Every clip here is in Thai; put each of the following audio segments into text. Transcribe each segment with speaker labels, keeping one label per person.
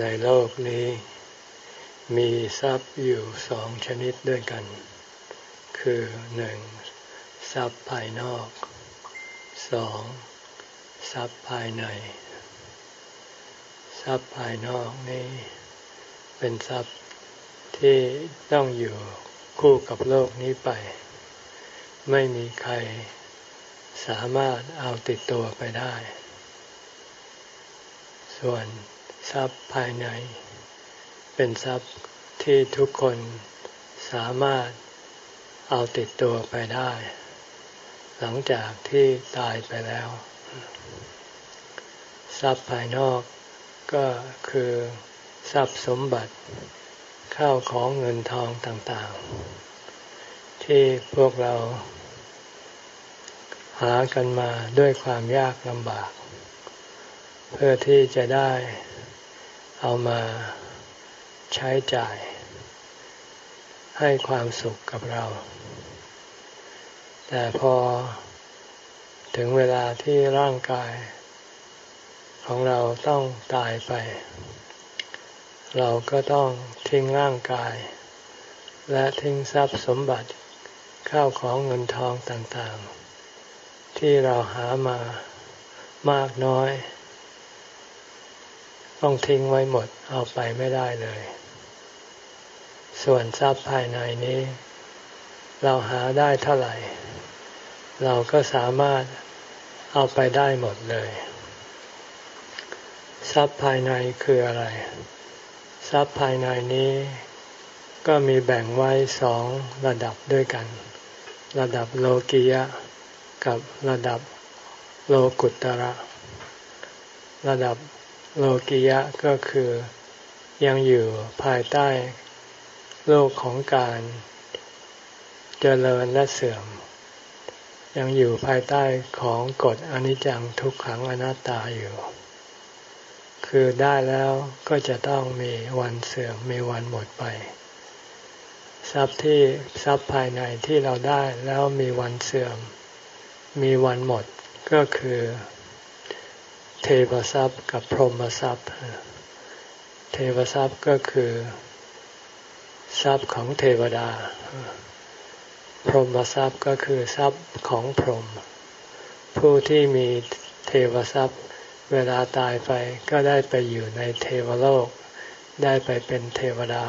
Speaker 1: ในโลกนี้ มีทรัพย์อยู่สองชนิดด้วยกัน คือหนึ่งทรัพย์ภายนอกสองทรัพย์ภายใน ทรัพย์ภายนอกนี้ เป็นทรัพย์ที่ต้องอยู่คู่กับโลกนี้ไป ไม่มีใครสามารถเอาติดตัวไปได้ ส่วน ทรัพย์ภายใน เป็นทรัพย์ที่ทุกคนสามารถเอาติดตัวไปได้ หลังจากที่ตายไปแล้ว ทรัพย์ภายนอกก็คือทรัพย์สมบัติข้าวของเงินทองต่างๆ ที่พวกเรา หากันมาด้วยความยากลำบาก เพื่อที่จะได้ เอามาใช้จ่าย ให้ความสุขกับเรา แต่พอถึงเวลาที่ร่างกาย ของเราต้องตายไป เราก็ต้องทิ้งร่างกาย และทิ้งทรัพย์สมบัติข้าวของเงินทองต่างๆ ที่เราหามามากน้อย ต้องทิ้งไว้หมดเอาไปไม่ได้เลย ส่วนทรัพย์ภายในนี้ เราหาได้เท่าไหร่ เราก็สามารถเอาไปได้หมดเลย ทรัพย์ภายในคืออะไร ทรัพย์ภายในนี้ ก็มีแบ่งไว้สองระดับด้วยกัน ระดับโลกียะ กับระดับโลกุตระ ระดับ โลกิยะก็คือยังอยู่ภายใต้โลกของการเจริญและเสื่อม ยังอยู่ภายใต้ของกฎอนิจจังทุกขังอนัตตาอยู่ คือได้แล้วก็จะต้องมีวันเสื่อมมีวันหมดไป ทรัพย์ที่ทรัพย์ภายในที่เราได้แล้วมีวันเสื่อม มีวันหมดก็คือ เทวทรัพย์กับพรหมทรัพย์ เทวทรัพย์ก็คือ ทรัพย์ของเทวดา พรหมทรัพย์ก็คือทรัพย์ของพรหม ผู้ที่มีเทวทรัพย์เวลาตายไปก็ได้ไปอยู่ในเทวโลก ได้ไปเป็นเทวดา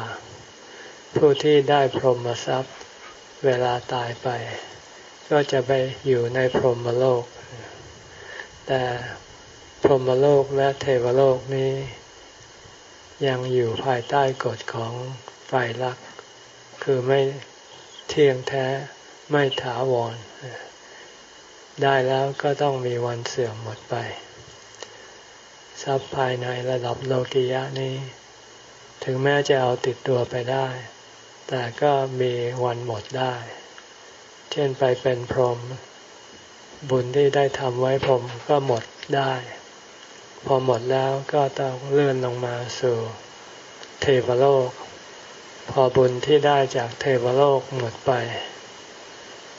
Speaker 1: ผู้ที่ได้พรหมทรัพย์ เวลาตายไป ก็จะไปอยู่ในพรหมโลก แต่ พรหมโลกและเทวโลกนี้ ยังอยู่ภายใต้กฎของไตรลักษณ์คือไม่เที่ยงแท้ไม่ถาวร ได้แล้วก็ต้องมีวันเสื่อมหมดไป ทรัพย์ภายในระดับโลกิยะนี้ ถึงแม้จะเอาติดตัวไปได้ แต่ก็มีวันหมดได้ เช่นไปเป็นพรหมบุญที่ได้ทำไว้พรหมก็หมดได้ พอหมดแล้วก็ต้องเลื่อนลงมาสู่เทวโลก พอบุญที่ได้จากเทวโลกหมดไป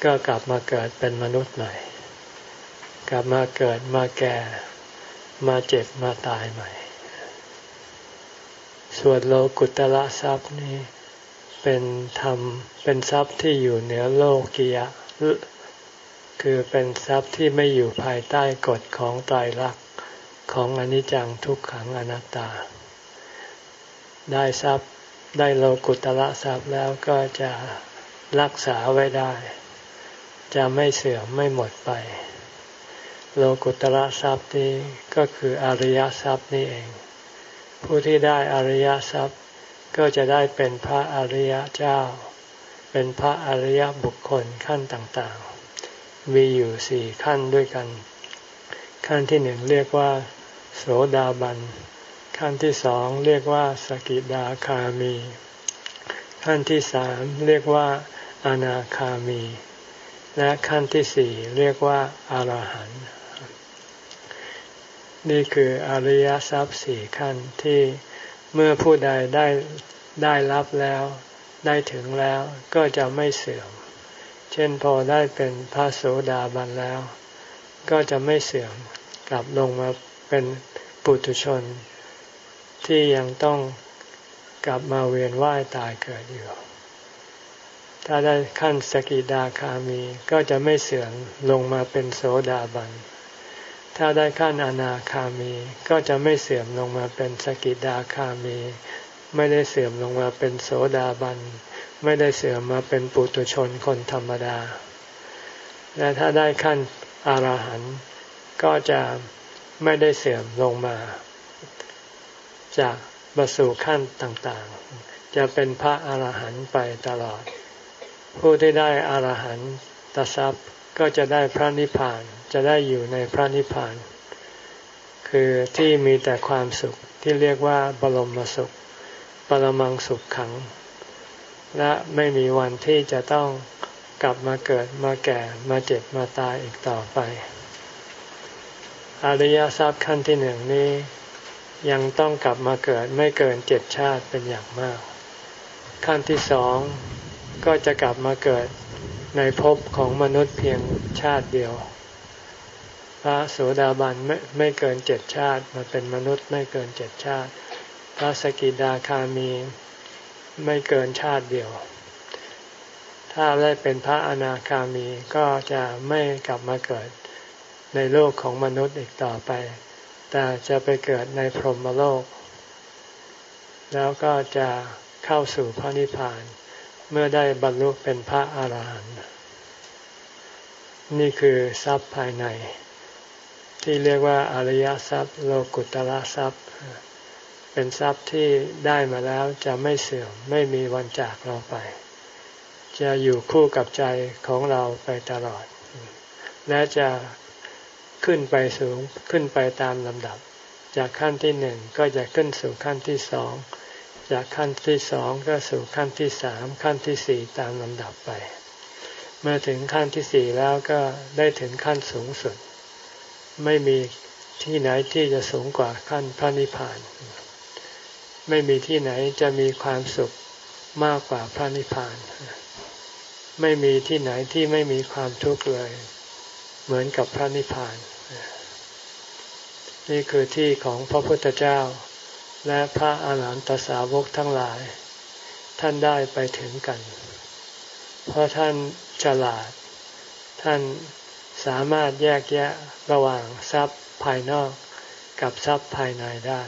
Speaker 1: ก็กลับมาเกิดเป็นมนุษย์ใหม่ กลับมาเกิดมาแก่ มาเจ็บมาตายใหม่ ส่วนโลกุตละทรัพย์นี้เป็นธรรมเป็นทรัพย์ที่อยู่เหนือโลกียะคือเป็นทรัพย์ที่ไม่อยู่ภายใต้กฎของตายรัก ของอนิจจังทุกขังอนัตตา ได้ทรัพย์ได้โลกุตละทรัพย์แล้วก็จะรักษาไว้ได้ จะไม่เสื่อมไม่หมดไป โลกุตละทรัพย์นี้ก็คืออริยทรัพย์นี่เอง ผู้ที่ได้อริยทรัพย์ก็จะได้เป็นพระอริยเจ้า เป็นพระอริยบุคคลขั้นต่างๆ มีอยู่สี่ขั้นด้วยกัน ขั้นที่หนึ่งเรียกว่า โสดาบัน ขั้นที่สองเรียกว่าสกิดาคามี ขั้นที่สามเรียกว่าอนาคามี และขั้นที่สี่เรียกว่าอารหันต์นี่คืออริยทรัพย์สี่ขั้นที่เมื่อผู้ใดได้ได้รับแล้ว ได้ถึงแล้วก็จะไม่เสื่อม เช่นพอได้เป็นพระโสดาบันแล้ว ก็จะไม่เสื่อมกลับลงมาเป็นปุถุชน ที่ยังต้องกลับมาเวียนว่ายตายเกิดอยู่ ถ้าได้ขั้นสกิดาคามีก็จะไม่เสื่อมลงมาเป็นโสดาบัน ถ้าได้ขั้นอนาคามีก็จะไม่เสื่อมลงมาเป็นสกิดาคามี ไม่ได้เสื่อมลงมาเป็นโสดาบัน ไม่ได้เสื่อมมาเป็นปุตุชนคนธรรมดา และถ้าได้ขั้น อรหันต์ก็จะไม่ได้เสื่อมลงมา จากบรสู่ขั้นต่างๆ จะเป็นพระอรหันต์ไปตลอด ผู้ที่ได้อรหันตทรัพย์ก็จะได้พระนิพพานจะได้อยู่ในพระนิพพาน คือที่มีแต่ความสุขที่เรียกว่าบรมสุข ปรมังสุขขัง และไม่มีวันที่จะต้อง กลับมาเกิดมาแก่มาเจ็บมาตายอีกต่อไป อริยทรัพย์ขั้นที่หนึ่งนี้ ยังต้องกลับมาเกิดไม่เกินเจ็ดชาติเป็นอย่างมาก ขั้นที่สองก็จะกลับมาเกิดในภพของมนุษย์เพียงชาติเดียว พระโสดาบันไม่ไม่เกินเจ็ดชาติมาเป็นมนุษย์ไม่เกินเจ็ดชาติ พระสกิดาคามีไม่เกินชาติเดียว ถ้าได้เป็นพระอนาคามีก็จะไม่กลับมาเกิดในโลกของมนุษย์อีกต่อไป แต่จะไปเกิดในพรหมโลก แล้วก็จะเข้าสู่พระนิพพาน เมื่อได้บรรลุเป็นพระอาหารหันต์นี่คือทรัพย์ภายใน ที่เรียกว่าอริยทรัพย์ โลกุตละทรัพย์ เป็นทรัพย์ที่ได้มาแล้วจะไม่เสื่อมไม่มีวันจากเราไป จะอยู่คู่กับใจของเราไปตลอด และจะขึ้นไปสูงขึ้นไปตามลำดับ จากขั้นที่หนึ่งก็จะขึ้นสู่ขั้นที่สองจากขั้นที่สองก็สู่ขั้นที่สามขั้นที่สี่ตามลำดับไป เมื่อถึงขั้นที่สี่แล้วก็ได้ถึงขั้นสูงสุด ไม่มีที่ไหนที่จะสูงกว่าขั้นพระนิพพาน ไม่มีที่ไหนจะมีความสุขมากกว่าพระนิพพาน ไม่มีที่ไหนที่ไม่มีความทุกข์เลย เหมือนกับพระนิพพาน นี่คือที่ของพระพุทธเจ้า และพระอาหารหันตสาวกทั้งหลาย ท่านได้ไปถึงกัน เพราะท่านฉลาด ท่านสามารถแยกแยะระหว่างทรัพย์ภายนอกกับทรัพย์ภายในได้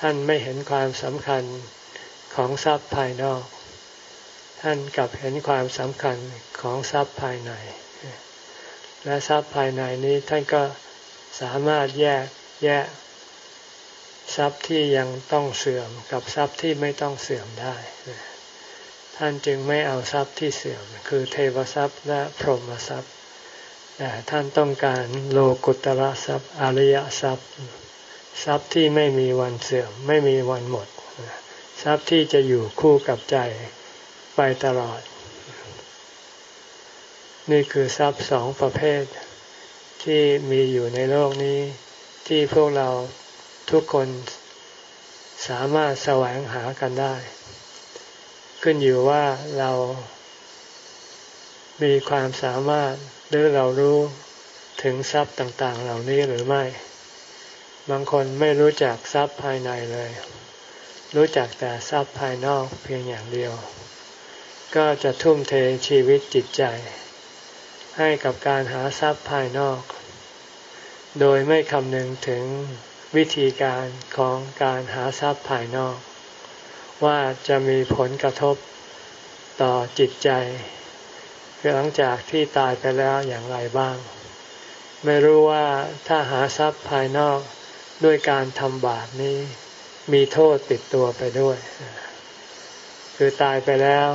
Speaker 1: ท่านไม่เห็นความสำคัญของทรัพย์ภายนอก ท่านกลับเห็นความสำคัญของทรัพย์ภายใน และทรัพย์ภายในนี้ท่านก็สามารถแยกแยะทรัพย์ที่ยังต้องเสื่อมกับทรัพย์ที่ไม่ต้องเสื่อมได้ ท่านจึงไม่เอาทรัพย์ที่เสื่อม คือเทวทรัพย์และพรหมทรัพย์แต่ท่านต้องการโลกุตระทรัพย์อริยทรัพย์ ทรัพย์ที่ไม่มีวันเสื่อม ไม่มีวันหมด ทรัพย์ที่จะอยู่คู่กับใจ ไปตลอด นี่คือทรัพย์สองประเภท ที่มีอยู่ในโลกนี้ ที่พวกเราทุกคนสามารถแสวงหากันได้ ขึ้นอยู่ว่าเรามีความสามารถหรือเรารู้ถึงทรัพย์ต่าง ๆ เหล่านี้หรือไม่ บางคนไม่รู้จักทรัพย์ภายในเลย รู้จักแต่ทรัพย์ภายนอกเพียงอย่างเดียว ก็จะทุ่มเทชีวิตจิตใจ ให้กับการหาทรัพย์ภายนอก โดยไม่คำนึงถึงวิธีการของการหาทรัพย์ภายนอก ว่าจะมีผลกระทบต่อจิตใจหลังจากที่ตายไปแล้วอย่างไรบ้าง ไม่รู้ว่าถ้าหาทรัพย์ภายนอกด้วยการทำบาปนี้ มีโทษติดตัวไปด้วย คือตายไปแล้ว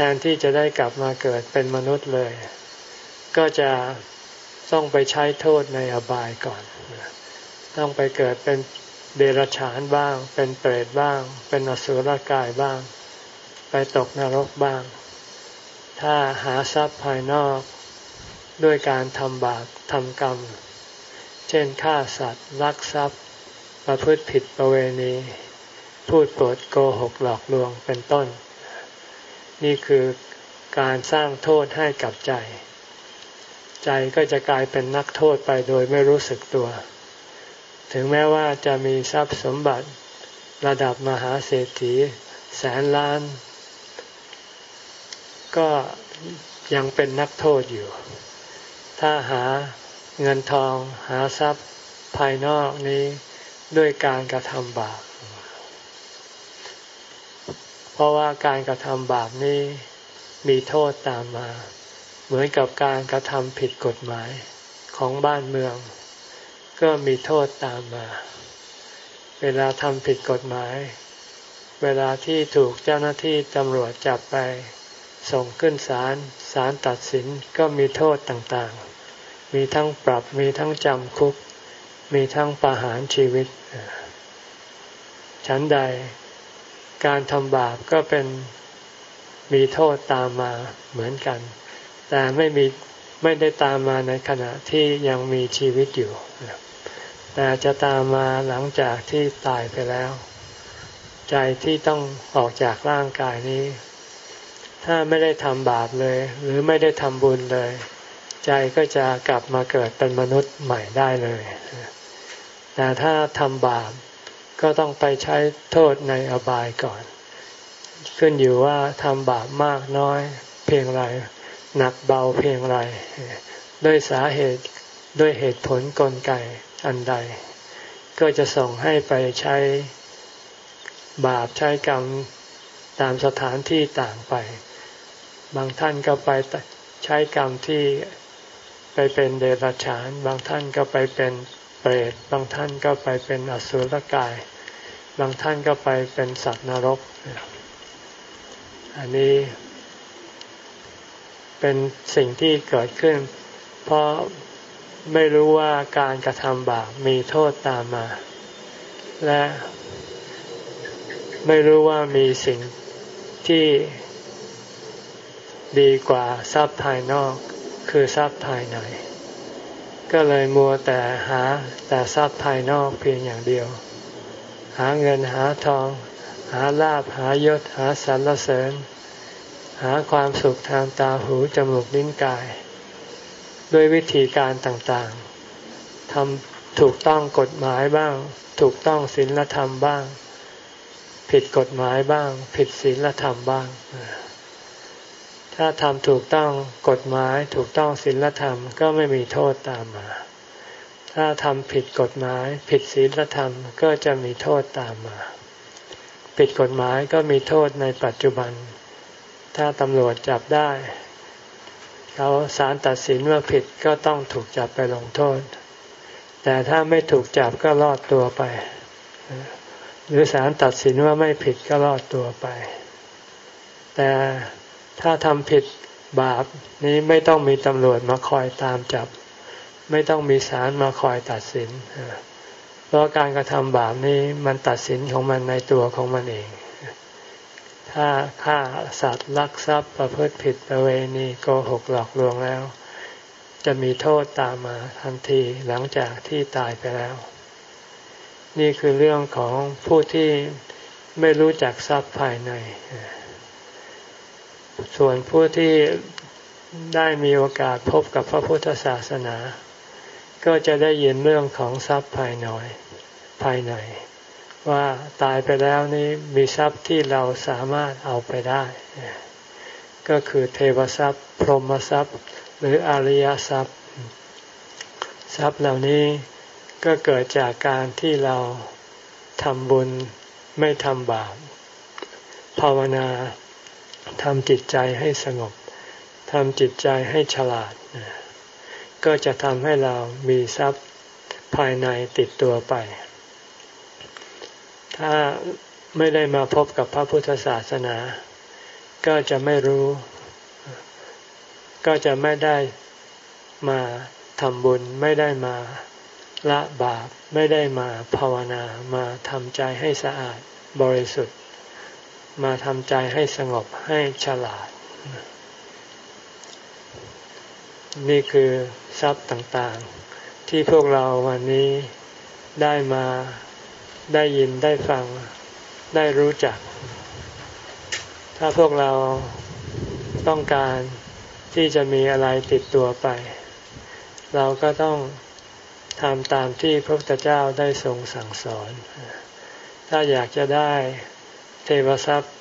Speaker 1: ทนที่จะได้กลับมาเกิดเป็นมนุษย์เลย ก็จะต้องไปใช้โทษในอบายก่อน ต้องไปเกิดเป็นเดรัจฉานบ้าง เป็นเปรตบ้าง เป็นอสุรกายบ้าง ไปตกนรกบ้าง ถ้าหาทรัพย์ภายนอกด้วยการทำบาปทำกรรม เช่นฆ่าสัตว์ลักทรัพย์ ประพฤติผิดประเวณี พูดปดโกหกหลอกลวงเป็นต้น นี่คือการสร้างโทษให้กับใจ ใจก็จะกลายเป็นนักโทษไปโดยไม่รู้สึกตัว ถึงแม้ว่าจะมีทรัพย์สมบัติระดับมหาเศรษฐี แสนล้าน ก็ยังเป็นนักโทษอยู่ ถ้าหาเงินทองหาทรัพย์ภายนอกนี้ด้วยการกระทำบาป ราะว่าการกระทำบาปนี้มีโทษตามมา เหมือนกับการกระทำผิดกฎหมายของบ้านเมือง ก็มีโทษตามมา เวลาทำผิดกฎหมาย เวลาที่ถูกเจ้าหน้าที่ตำรวจจับไป ส่งขึ้นศาลศาลตัดสินก็มีโทษต่างๆ มีทั้งปรับมีทั้งจำคุก มีทั้งประหารชีวิตฉันใด การทำบาปก็เป็นมีโทษตามมาเหมือนกัน แต่ไม่มีไม่ได้ตามมาในขณะที่ยังมีชีวิตอยู่แต่จะตามมาหลังจากที่ตายไปแล้ว ใจที่ต้องออกจากร่างกายนี้ ถ้าไม่ได้ทำบาปเลย หรือไม่ได้ทำบุญเลย ใจก็จะกลับมาเกิดเป็นมนุษย์ใหม่ได้เลย แต่ถ้าทำบาป ก็ต้องไปใช้โทษในอบายก่อน ขึ้นอยู่ว่าทำบาปมากน้อยเพียงไรหนักเบาเพียงไรด้วยสาเหตุด้วยเหตุผลกลไกอันใด ก็จะส่งให้ไปใช้บาปใช้กรรมตามสถานที่ต่างไป บางท่านก็ไปใช้กรรมที่ไปเป็นเดรัจฉาน บางท่านก็ไปเป็น เปรตบางท่านก็ไปเป็นอสุรกาย บางท่านก็ไปเป็นสัตว์นรก อันนี้ เป็นสิ่งที่เกิดขึ้น เพราะไม่รู้ว่าการกระทำบาปมีโทษตามมา และไม่รู้ว่ามีสิ่งที่ดีกว่าทรัพย์ภายนอก คือทรัพย์ภายใน ก็เลยมัวแต่หาแต่ทรัพย์ภายนอกเพียงอย่างเดียว หาเงินหาทอง หาลาบหายศหาสรรเสริญ หาความสุขทางตาหูจมูกลิ้นกาย ด้วยวิธีการต่างๆทำถูกต้องกฎหมายบ้าง ถูกต้องศีลธรรมบ้าง ผิดกฎหมายบ้าง ผิดศีลธรรมบ้าง ถ้าทำถูกต้องกฎหมายถูกต้องศีลธรรมก็ไม่มีโทษตามมา ถ้าทำผิดกฎหมายผิดศีลธรรมก็จะมีโทษตามมา ผิดกฎหมายก็มีโทษในปัจจุบัน ถ้าตำรวจจับได้เขาสารตัดสินว่าผิดก็ต้องถูกจับไปลงโทษ แต่ถ้าไม่ถูกจับก็รอดตัวไป หรือสารตัดสินว่าไม่ผิดก็รอดตัวไป แต่ ถ้าทำผิดบาปนี้ไม่ต้องมีตำรวจมาคอยตามจับ ไม่ต้องมีศาลมาคอยตัดสิน เพราะการกระทำบาปนี้มันตัดสินของมันในตัวของมันเอง ถ้าฆ่าสัตว์ลักทรัพย์ประพฤติผิดประเวณีโกหกหลอกลวงแล้ว จะมีโทษตามมาทันทีหลังจากที่ตายไปแล้ว นี่คือเรื่องของผู้ที่ไม่รู้จักทรัพย์ภายใน ส่วนผู้ที่ได้มีโอกาสพบกับพระพุทธศาสนา ก็จะได้ยินเรื่องของทรัพย์ภายในภายในว่าตายไปแล้วนี้มีทรัพย์ที่เราสามารถเอาไปได้ ก็คือเทวทรัพย์ พรหมทรัพย์ หรืออริยทรัพย์ ทรัพย์เหล่านี้ก็เกิดจากการที่เราทำบุญไม่ทำบาปภาวนา ทำจิตใจให้สงบทำจิตใจให้ฉลาด ก็จะทำให้เรามีทรัพย์ภายในติดตัวไป ถ้าไม่ได้มาพบกับพระพุทธศาสนา ก็จะไม่รู้ ก็จะไม่ได้มาทำบุญไม่ได้มาละบาป ไม่ได้มาภาวนามาทำใจให้สะอาดบริสุทธิ์ มาทำใจให้สงบให้ฉลาด นี่คือทรัพย์ต่างๆ ที่พวกเราวันนี้ได้มาได้ยินได้ฟังได้รู้จัก ถ้าพวกเราต้องการที่จะมีอะไรติดตัวไป เราก็ต้องทำตามที่พระพุทธเจ้าได้ทรงสั่งสอนถถ้าอยากจะได้ เทวทรัพย์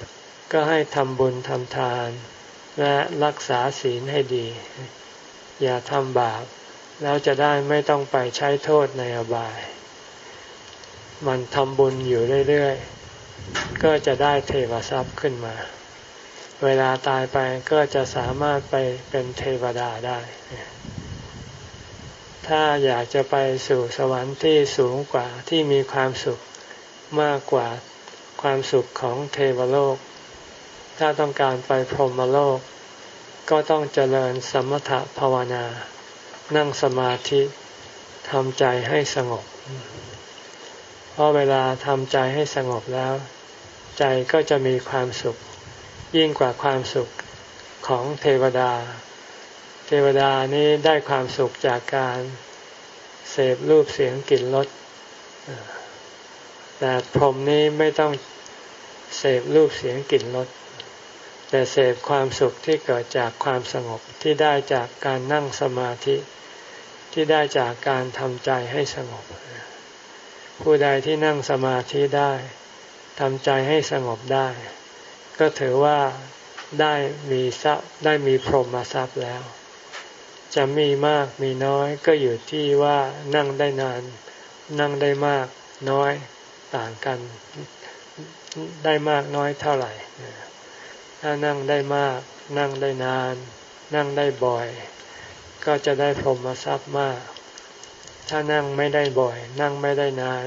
Speaker 1: ก็ให้ทำบุญทำทาน และรักษาศีลให้ดี อย่าทำบาปแล้วจะได้ไม่ต้องไปใช้โทษในอบาย มันทำบุญอยู่เรื่อยๆ ก็จะได้เทวทรัพย์ขึ้นมา เวลาตายไปก็จะสามารถไปเป็นเทวดาได้ ถ้าอยากจะไปสู่สวรรค์ที่สูงกว่าที่มีความสุขมากกว่า ความสุขของเทวโลก ถ้าต้องการไปพรหมโลก ก็ต้องเจริญสมถภาวนา นั่งสมาธิทำใจให้สงบ เพราะเวลาทำใจให้สงบแล้ว ใจก็จะมีความสุข ยิ่งกว่าความสุขของเทวดา เทวดานี้ได้ความสุขจากการเสพรูปเสียงกลิ่นรสแต่พรหมนี้ไม่ต้อง เสพรูปเสียงกลิ่นรสแต่เสพความสุขที่เกิดจากความสงบที่ได้จากการนั่งสมาธิ ที่ได้จากการทำใจให้สงบ ผู้ใดที่นั่งสมาธิได้ทำใจให้สงบได้ ก็ถือว่าได้มีทรัพย์ได้มีพรหมทรัพย์แล้ว จะมีมากมีน้อยก็อยู่ที่ว่านั่งได้นาน นั่งได้มากน้อยต่างกัน ได้มากน้อยเท่าไหร่ ถ้านั่งได้มาก นั่งได้นาน นั่งได้บ่อย ก็จะได้พรหมทรัพย์มาก ถ้านั่งไม่ได้บ่อย นั่งไม่ได้นาน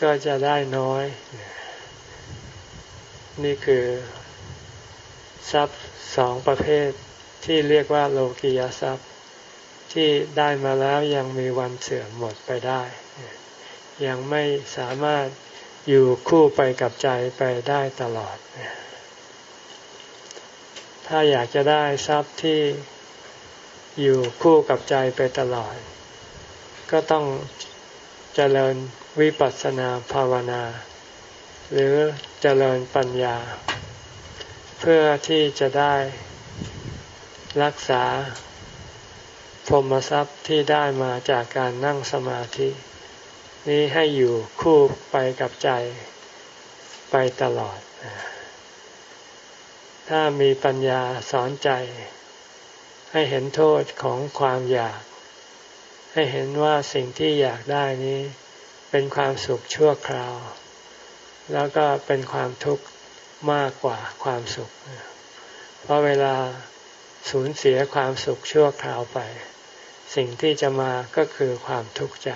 Speaker 1: ก็จะได้น้อย นี่คือ ทรัพย์สองประเภทที่เรียกว่าโลกียทรัพย์ ที่ได้มาแล้วยังมีวันเสื่อมหมดไปได้ ยังไม่สามารถ อยู่คู่ไปกับใจไปได้ตลอด ถ้าอยากจะได้ทรัพย์ที่อยู่คู่กับใจไปตลอด ก็ต้องเจริญวิปัสสนาภาวนา หรือเจริญปัญญา เพื่อที่จะได้รักษาพรหมทรัพย์ที่ได้มาจากการนั่งสมาธิ นี้ให้อยู่คู่ไปกับใจไปตลอด ถ้ามีปัญญาสอนใจ ให้เห็นโทษของความอยาก ให้เห็นว่าสิ่งที่อยากได้นี้ เป็นความสุขชั่วคราว แล้วก็เป็นความทุกข์มากกว่าความสุข เพราะเวลาสูญเสียความสุขชั่วคราวไป สิ่งที่จะมาก็คือความทุกข์ใจ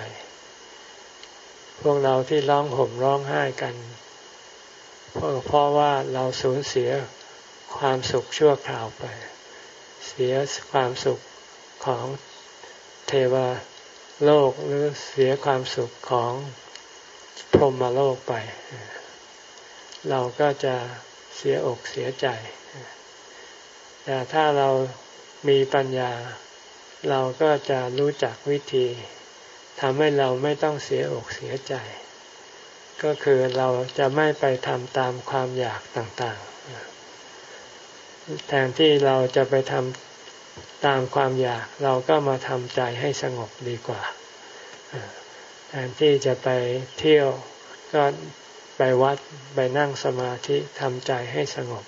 Speaker 1: พวกเราที่ร้องห่มร้องไห้กันเพราะว่าเราสูญเสียความสุขชั่วคราวไป เสียความสุขของเทวโลกหรือเสียความสุขของพรหมโลกไป เราก็จะเสียอกเสียใจ แต่ถ้าเรามีปัญญา เราก็จะรู้จักวิธี ทำให้เราไม่ต้องเสียอกเสียใจ ก็คือเราจะไม่ไปทำตามความอยากต่างๆ แทนที่เราจะไปทำตามความอยากเราก็มาทำใจให้สงบดีกว่า แทนที่จะไปเที่ยวก็ไปวัดไปนั่งสมาธิทำใจให้สงบ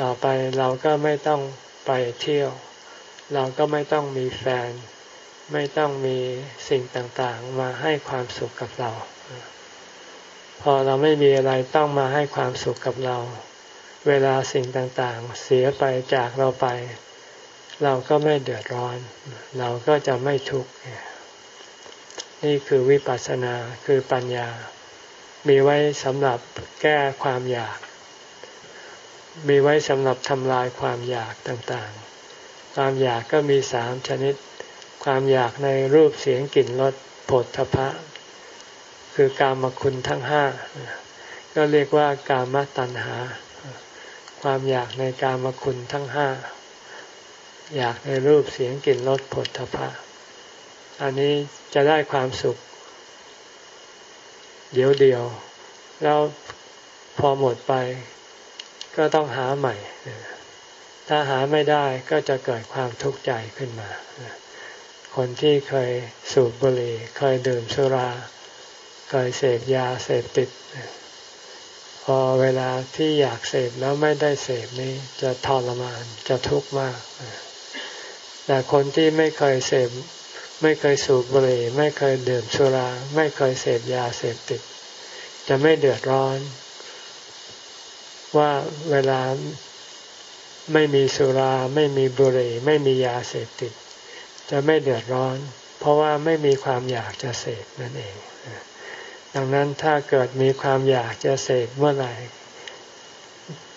Speaker 1: ต่อไปเราก็ไม่ต้องไปเที่ยว เราก็ไม่ต้องมีแฟน ไม่ต้องมีสิ่งต่างๆ มาให้ความสุขกับเรา พอเราไม่มีอะไรต้องมาให้ความสุขกับเรา เวลาสิ่งต่างๆ เสียไปจากเราไป เราก็ไม่เดือดร้อน เราก็จะไม่ทุกข์นี่คือวิปัสสนาคือปัญญา มีไว้สำหรับแก้ความอยาก มีไว้สำหรับทำลายความอยากต่างๆ ความอยากก็มีสามชนิด ความอยากในรูปเสียงกลิ่นรสผลทพะ คือกามคุณทั้งห้าก็เรียกว่ากามตัณหา ความอยากในกามคุณทั้งห้าอยากในรูปเสียงกลิ่นรสผลทพะ อันนี้จะได้ความสุข เดียวเดียว แล้วพอหมดไป ก็ต้องหาใหม่ ถ้าหาไม่ได้ก็จะเกิดความทุกข์ใจขึ้นมา คนที่เคยสูบบุหรี่เคยดื่มสุรา เคยเสพยาเสพติด พอเวลาที่อยากเสพแล้วไม่ได้เสพนี้จะทรมานจะทุกข์มาก แต่คนที่ไม่เคยเสพไม่เคยสูบบุหรี่ ไม่เคยดื่มสุรา ไม่เคยเสพยาเสพติด จะไม่เดือดร้อน ว่าเวลาไม่มีสุรา ไม่มีบุหรี่ ไม่มียาเสพติด จะไม่เดือดร้อน เพราะว่าไม่มีความอยากจะเสพนั่นเอง ดังนั้นถ้าเกิดมีความอยากจะเสพเมื่อไหร่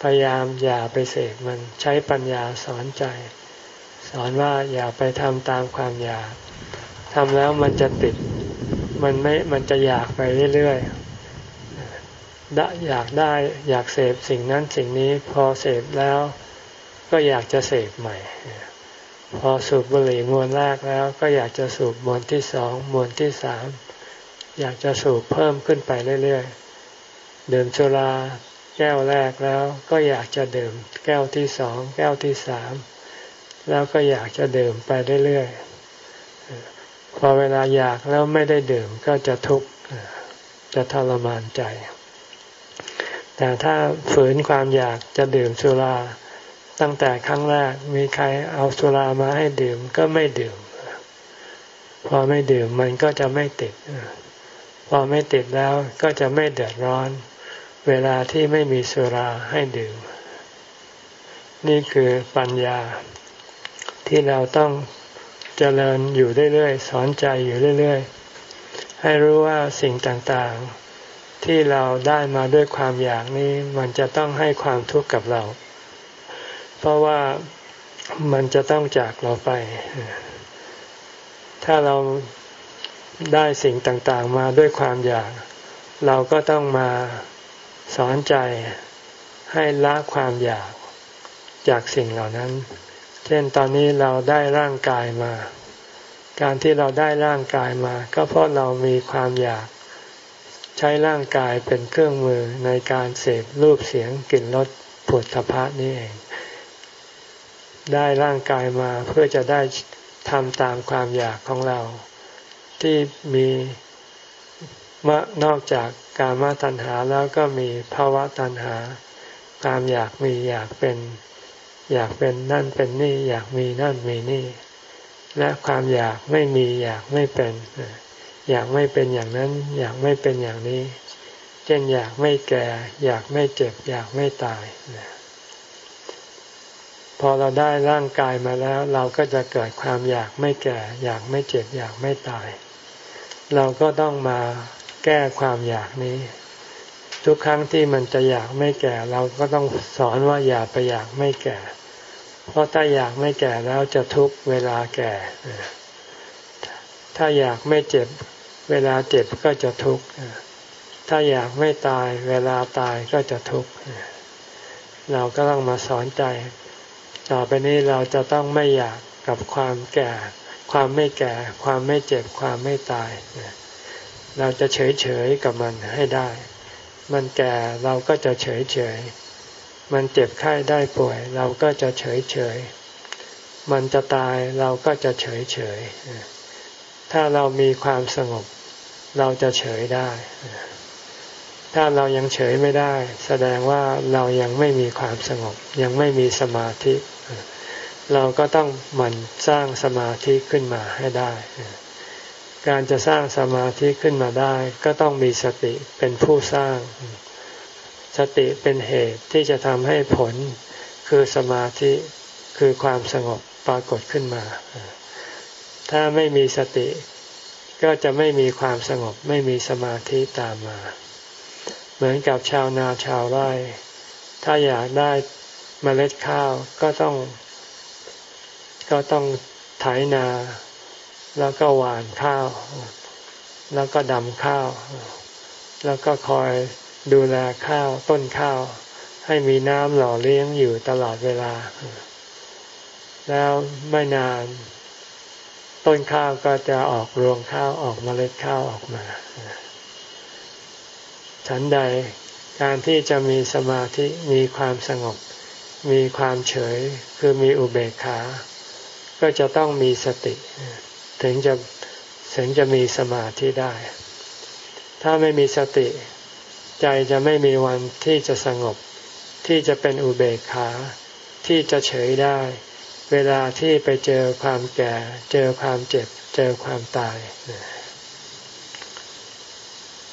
Speaker 1: พยายามอย่าไปเสพมันใช้ปัญญาสอนใจ สอนว่าอย่าไปทำตามความอยากทำแล้วมันจะติดมันไม่ มันจะอยากไปเรื่อยๆอยากได้ อยากเสพสิ่งนั้นสิ่งนี้พอเสพแล้ว ก็อยากจะเสพใหม่ พอสูบบุหรี่มวนแรกแล้ว ก็อยากจะสูบมวนที่สองมวนที่สามอยากจะสูบเพิ่มขึ้นไปเรื่อยๆดื่มสุราแก้วแรกแล้ว ก็อยากจะดื่มแก้วที่สองแก้วที่สามแล้วก็อยากจะดื่มไปเรื่อยๆพอเวลาอยากแล้วไม่ได้ดื่มก็จะทุกข์จะทรมานใจ แต่ถ้าฝืนความอยากจะดื่มสุรา ตั้งแต่ครั้งแรกมีใครเอาสุรามาให้ดื่มก็ไม่ดื่ม พอไม่ดื่มมันก็จะไม่ติด พอไม่ติดแล้วก็จะไม่เดือดร้อน เวลาที่ไม่มีสุราให้ดื่ม นี่คือปัญญา ที่เราต้องเจริญอยู่เรื่อยๆสอนใจอยู่เรื่อยๆ ให้รู้ว่าสิ่งต่างๆ ที่เราได้มาด้วยความอยากนี้ มันจะต้องให้ความทุกข์กับเรา เพราะว่ามันจะต้องจากเราไป ถ้าเราได้สิ่งต่างๆ มาด้วยความอยาก เราก็ต้องมาสอนใจให้ละความอยากจากสิ่งเหล่านั้น เช่นตอนนี้เราได้ร่างกายมา การที่เราได้ร่างกายมา ก็เพราะเรามีความอยาก ใช้ร่างกายเป็นเครื่องมือในการเสพรูปเสียงกลิ่นรสผุดทพะนี่เอง ได้ร่างกายมาเพื่อจะได้ทำตามความอยากของเรา ที่มีมนอกจากการมาตัณหาแล้วก็มีภาวะตัณหา ความอยากมีอยากเป็น อยากเป็นนั่นเป็นนี่ อยากมีนั่นมีนี่ และความอยากไม่มีอยากไม่เป็น อยากไม่เป็นอย่างนั้น อยากไม่เป็นอย่างนี้ เช่นอยากไม่แก่ อยากไม่เจ็บ อยากไม่ตายนะ พอเราได้ร่างกายมาแล้ว เราก็จะเกิดความอยากไม่แก่ อยากไม่เจ็บ อยากไม่ตาย เราก็ต้องมาแก้ความอยากนี้ ทุกครั้งที่มันจะอยากไม่แก่ เราก็ต้องสอนว่าอย่าไปอยากไม่แก่ เพราะถ้าอยากไม่แก่แล้วจะทุกเวลาแก่ ถ้าอยากไม่เจ็บ เวลาเจ็บก็จะทุกข์ถ้าอยากไม่ตาย เวลาตายก็จะทุกข์เราก็ต้องมาสอนใจ ต่อไปนี้เราจะต้องไม่อยากกับความแก่ ความไม่แก่ ความไม่เจ็บ ความไม่ตาย เราจะเฉยเฉยกับมันให้ได้ มันแก่เราก็จะเฉยเฉย มันเจ็บไข้ได้ป่วย เราก็จะเฉยเฉย มันจะตายเราก็จะเฉยเฉย ถ้าเรามีความสงบ เราจะเฉยได้ ถ้าเรายังเฉยไม่ได้ แสดงว่าเรายังไม่มีความสงบ ยังไม่มีสมาธิ เราก็ต้องหมั่นสร้างสมาธิขึ้นมาให้ได้ การจะสร้างสมาธิขึ้นมาได้ ก็ต้องมีสติเป็นผู้สร้าง สติเป็นเหตุที่จะทำให้ผลคือสมาธิคือความสงบปรากฏขึ้นมา ถ้าไม่มีสติก็จะไม่มีความสงบไม่มีสมาธิตามมา เหมือนกับชาวนาชาวไร่ ถ้าอยากได้เมล็ดข้าวก็ต้อง ก็ต้องไถนา แล้วก็หว่านข้าว แล้วก็ดำข้าว แล้วก็คอยดูแลข้าวต้นข้าว ให้มีน้ำหล่อเลี้ยงอยู่ตลอดเวลา แล้วไม่นาน ต้นข้าวก็จะออกรวงข้าวออกเมล็ดข้าวออกมา ฉันใดการที่จะมีสมาธิมีความสงบ มีความเฉยคือมีอุเบกขา ก็จะต้องมีสติ ถึงจะถึงจะมีสมาธิได้ ถ้าไม่มีสติ ใจจะไม่มีวันที่จะสงบ ที่จะเป็นอุเบกขา ที่จะเฉยได้ เวลาที่ไปเจอความแก่ เจอความเจ็บ เจอความตาย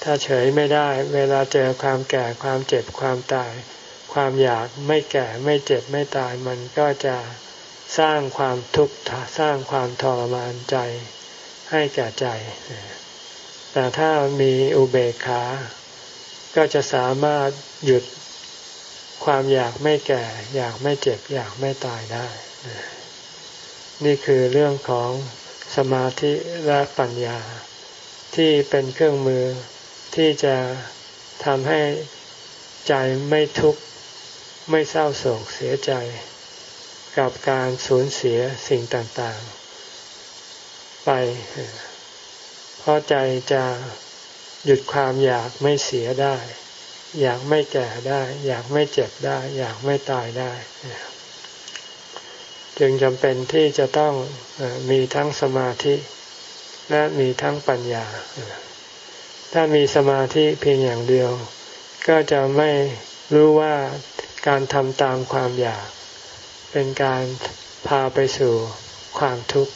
Speaker 1: ถ้าเฉยไม่ได้ เวลาเจอความแก่ความเจ็บความตาย ความอยากไม่แก่ไม่เจ็บไม่ตายมันก็จะ สร้างความทุกข์สร้างความทรมานใจให้แก่ใจ แต่ถ้ามีอุเบกขา ก็จะสามารถหยุดความอยากไม่แก่ อยากไม่เจ็บ อยากไม่ตายได้ นี่คือเรื่องของสมาธิและปัญญา ที่เป็นเครื่องมือที่จะทำให้ใจไม่ทุกข์ ไม่เศร้าโศกเสียใจ กับการสูญเสียสิ่งต่างๆ ไป เพราะใจจะหยุดความอยากไม่เสียได้ อยากไม่แก่ได้ อยากไม่เจ็บได้ อยากไม่ตายได้ จึงจำเป็นที่จะต้องมีทั้งสมาธิและมีทั้งปัญญา ถ้ามีสมาธิเพียงอย่างเดียว ก็จะไม่รู้ว่าการทำตามความอยาก เป็นการพาไปสู่ความทุกข์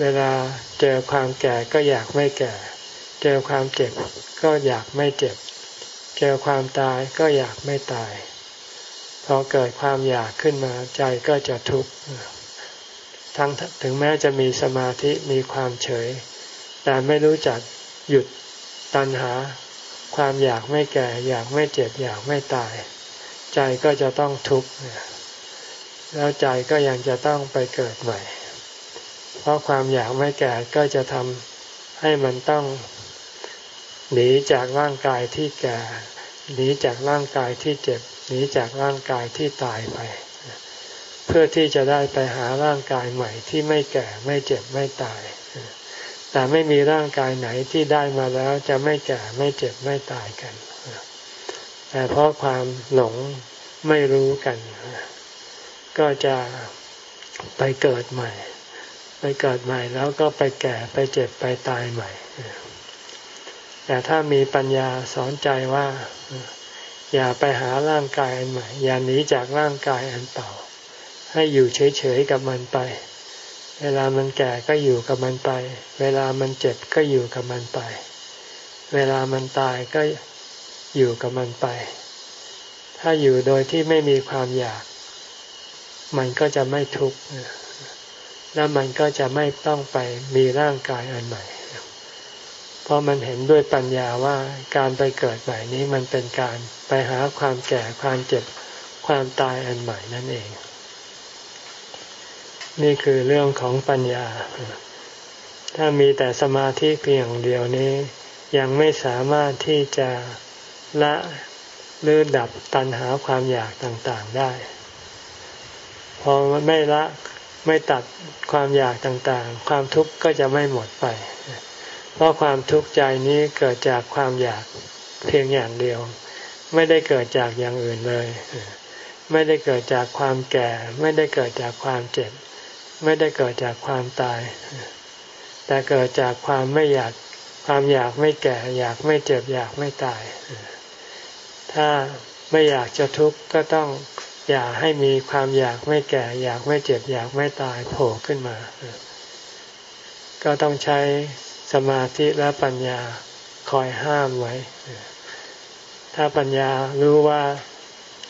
Speaker 1: เวลาเจอความแก่ก็อยากไม่แก่ เจอความเจ็บก็อยากไม่เจ็บ เจอความตายก็อยากไม่ตาย พอเกิดความอยากขึ้นมาใจก็จะทุกข์ ทั้งถึงแม้จะมีสมาธิมีความเฉย แต่ไม่รู้จักหยุดตัณหา ความอยากไม่แก่ อยากไม่เจ็บ อยากไม่ตาย ใจก็จะต้องทุกข์แล้วใจก็ยังจะต้องไปเกิดใหม่ เพราะความอยากไม่แก่ก็จะทำให้มันต้องหนีจากร่างกายที่แก่หนีจากร่างกายที่เจ็บหนีจากร่างกายที่ตายไป เพื่อที่จะได้ไปหาร่างกายใหม่ที่ไม่แก่ไม่เจ็บไม่ตาย แต่ไม่มีร่างกายไหนที่ได้มาแล้วจะไม่แก่ไม่เจ็บไม่ตายกัน แต่เพราะความหลงไม่รู้กัน ก็จะไปเกิดใหม่ ไปเกิดใหม่แล้วก็ไปแก่ไปเจ็บไปตายใหม่ แต่ถ้ามีปัญญาสอนใจว่า อย่าไปหาร่างกายอันใหม่ อย่าหนีจากร่างกายอันเก่า ให้อยู่เฉยๆกับมันไป เวลามันแก่ก็อยู่กับมันไป เวลามันเจ็บก็อยู่กับมันไป เวลามันตายก็ อยู่กับมันไป ถ้าอยู่โดยที่ไม่มีความอยาก มันก็จะไม่ทุกข์แล้วมันก็จะไม่ต้องไปมีร่างกายอันใหม่ เพราะมันเห็นด้วยปัญญาว่าการไปเกิดใหม่นี้มันเป็นการไปหาความแก่ความเจ็บความตายอันใหม่นั่นเอง นี่คือเรื่องของปัญญา ถ้ามีแต่สมาธิเพียงเดียวนี้ ยังไม่สามารถที่จะ ละหรือดับตัณหาความอยากต่างๆได้ พอไม่ละไม่ตัดความอยากต่างๆ ความทุกข์ก็จะไม่หมดไป เพราะความทุกข์ใจนี้เกิดจากความอยากเพียงอย่างเดียว ไม่ได้เกิดจากอย่างอื่นเลย ไม่ได้เกิดจากความแก่ ไม่ได้เกิดจากความเจ็บ ไม่ได้เกิดจากความตาย แต่เกิดจากความไม่อยากความอยากไม่แก่ อยากไม่เจ็บอยากไม่ตาย ถ้าไม่อยากจะทุกข์ก็ต้องอย่าให้มีความอยากไม่แก่ อยากไม่เจ็บ อยากไม่ตายโผล่ขึ้นมา ก็ต้องใช้สมาธิและปัญญาคอยห้ามไว้ ถ้าปัญญารู้ว่า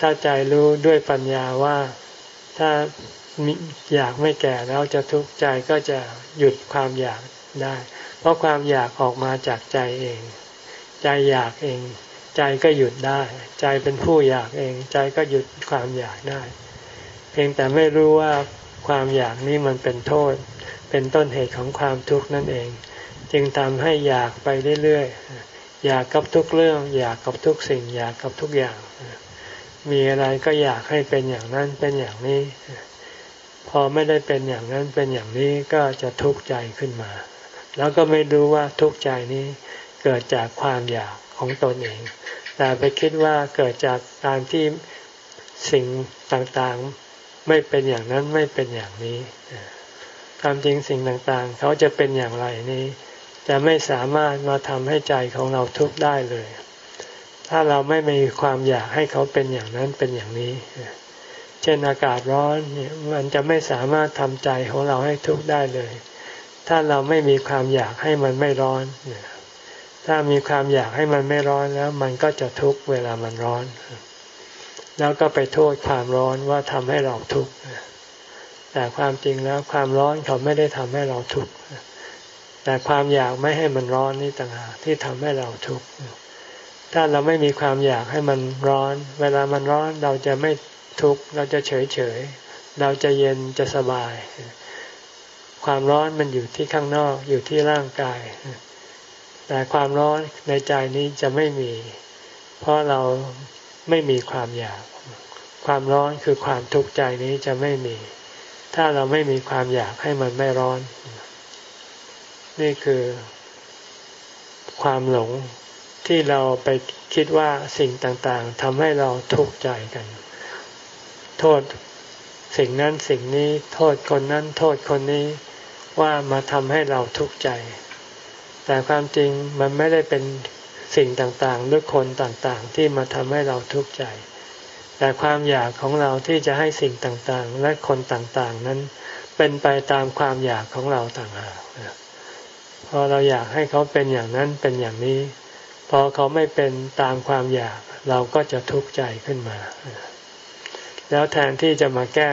Speaker 1: ถ้าใจรู้ด้วยปัญญาว่าถ้าอยากไม่แก่แล้วจะทุกข์ใจก็จะหยุดความอยากได้ เพราะความอยากออกมาจากใจเอง ใจอยากเอง ใจก็หยุดได้ ใจเป็นผู้อยากเอง ใจก็หยุดความอยากได้ เพียงแต่ไม่รู้ว่าความอยากนี้มันเป็นโทษ เป็นต้นเหตุของความทุกข์นั่นเอง จึงทำให้อยากไปเรื่อยๆอยากกับทุกเรื่อง อยากกับทุกสิ่ง อยากกับทุกอย่าง มีอะไรก็อยากให้เป็นอย่างนั้นเป็นอย่างนี้ พอไม่ได้เป็นอย่างนั้นเป็นอย่างนี้ก็จะทุกข์ใจขึ้นมา แล้วก็ไม่รู้ว่าทุกข์ใจนี้เกิดจากความอยาก ของตนเอง แต่ไปคิดว่าเกิดจากการที่สิ่งต่างๆไม่เป็นอย่างนั้นไม่เป็นอย่างนี้ความจริงสิ่งต่างๆ เขาจะเป็นอย่างไรนี้ จะไม่สามารถมาทำให้ใจของเราทุกข์ได้เลย ถ้าเราไม่มีความอยากให้เขาเป็นอย่างนั้นเป็นอย่างนี้ เช่นอากาศร้อนเนี่ยมันจะไม่สามารถทำใจของเราให้ทุกข์ได้เลย ถ้าเราไม่มีความอยากให้มันไม่ร้อน ถ้ามีความอยากให้มันไม่ร้อนแล้ว มันก็จะทุกข์เวลามันร้อน แล้วก็ไปโทษความร้อนว่าทำให้เราทุกข์แต่ความจริงแล้วความร้อนเขาไม่ได้ทำให้เราทุกข์แต่ความอยากไม่ให้มันร้อนนี่ต่างหากที่ทำให้เราทุกข์ถ้าเราไม่มีความอยากให้มันร้อน เวลามันร้อนเราจะไม่ทุกข์เราจะเฉยเฉยเราจะเย็นจะสบาย ความร้อนมันอยู่ที่ข้างนอกอยู่ที่ร่างกาย แต่ความร้อนในใจนี้จะไม่มี เพราะเราไม่มีความอยาก ความร้อนคือความทุกข์ใจนี้จะไม่มี ถ้าเราไม่มีความอยากให้มันไม่ร้อน นี่คือ ความหลงที่เราไปคิดว่าสิ่งต่างๆทำให้เราทุกข์ใจกัน โทษสิ่งนั้นสิ่งนี้ โทษคนนั้น โทษคนนี้ว่ามาทำให้เราทุกข์ใจ แต่ความจริงมันไม่ได้เป็นสิ่งต่างๆหรือคนต่างๆ ที่มาทำให้เราทุกข์ใจ แต่ความอยากของเราที่จะให้สิ่งต่างๆ และคนต่างๆ นั้นเป็นไปตามความอยากของเราต่างหากพอเราอยากให้เขาเป็นอย่างนั้นเป็นอย่างนี้ พอเขาไม่เป็นตามความอยากเราก็จะทุกข์ใจขึ้นมา แล้วแทนที่จะมาแก้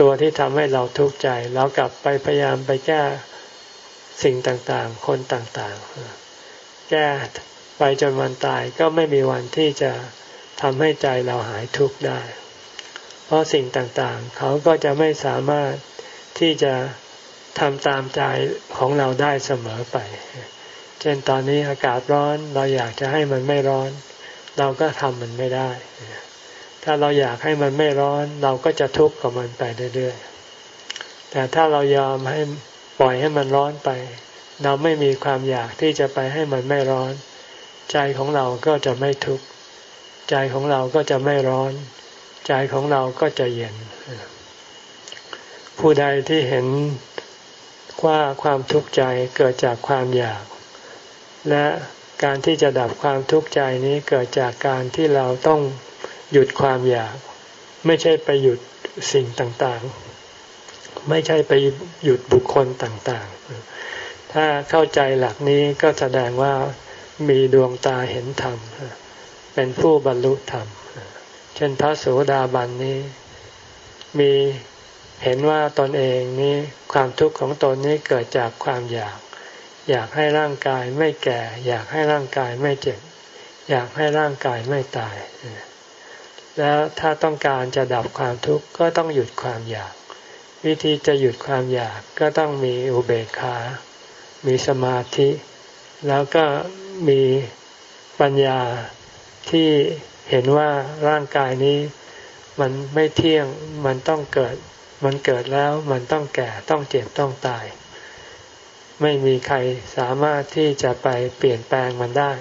Speaker 1: ตัวที่ทำให้เราทุกข์ใจ เรากลับไปพยายามไปแก้ สิ่งต่างๆ คนต่างๆ แก้ไปจนวันตายก็ไม่มีวันที่จะทำให้ใจเราหายทุกข์ได้ เพราะสิ่งต่างๆ เขาก็จะไม่สามารถที่จะทำตามใจของเราได้เสมอไป เช่นตอนนี้อากาศร้อนเราอยากจะให้มันไม่ร้อน เราก็ทำมันไม่ได้ ถ้าเราอยากให้มันไม่ร้อน เราก็จะทุกข์กับมันไปเรื่อยๆ แต่ถ้าเรายอมให้ ปล่อยให้มันร้อนไป เราไม่มีความอยากที่จะไปให้มันไม่ร้อน ใจของเราก็จะไม่ทุกข์ใจของเราก็จะไม่ร้อน ใจของเราก็จะเย็น ผู้ใดที่เห็นว่าความทุกข์ใจเกิดจากความอยาก และการที่จะดับความทุกข์ใจนี้เกิดจากการที่เราต้องหยุดความอยาก ไม่ใช่ไปหยุดสิ่งต่างๆ ไม่ใช่ไปหยุดบุคคลต่างๆ ถ้าเข้าใจหลักนี้ก็แสดงว่ามีดวงตาเห็นธรรม เป็นผู้บรรลุธรรม เช่นพระโสดาบันนี้ มีเห็นว่าตนเองนี้ความทุกข์ของตนนี้เกิดจากความอยาก อยากให้ร่างกายไม่แก่ อยากให้ร่างกายไม่เจ็บ อยากให้ร่างกายไม่ตาย แล้วถ้าต้องการจะดับความทุกข์ก็ต้องหยุดความอยาก วิธีจะหยุดความอยากก็ต้องมีอุเบกขา มีสมาธิ แล้วก็มีปัญญาที่เห็นว่าร่างกายนี้มันไม่เที่ยง มันต้องเกิด มันเกิดแล้ว มันต้องแก่ ต้องเจ็บ ต้องตาย ไม่มีใครสามารถที่จะไปเปลี่ยนแปลงมันได้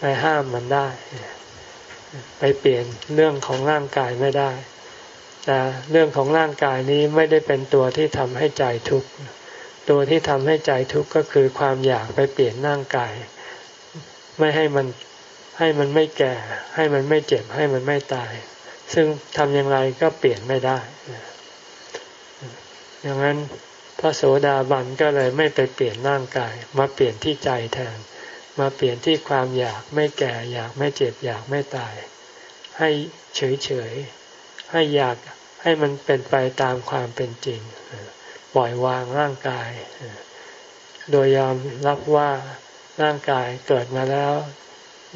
Speaker 1: ไปห้ามมันได้ ไปเปลี่ยนเรื่องของร่างกายไม่ได้ แต่เรื่องของร่างกายนี้ไม่ได้เป็นตัวที่ทำให้ใจทุกข์ตัวที่ทำให้ใจทุกข์ก็คือความอยากไปเปลี่ยนร่างกาย ไม่ให้มันให้มันไม่แก่ ให้มันไม่เจ็บให้มันไม่ตาย ซึ่งทำอย่างไรก็เปลี่ยนไม่ได้อย่างนั้นพระโสดาบันก็เลยไม่ไปเปลี่ยนร่างกาย มาเปลี่ยนที่ใจแทน มาเปลี่ยนที่ความอยากไม่แก่ อยากไม่เจ็บอยากไม่ตาย ให้เฉยเฉยให้อยาก ให้มันเป็นไปตามความเป็นจริง ปล่อยวางร่างกาย โดยยอมรับว่าร่างกายเกิดมาแล้ว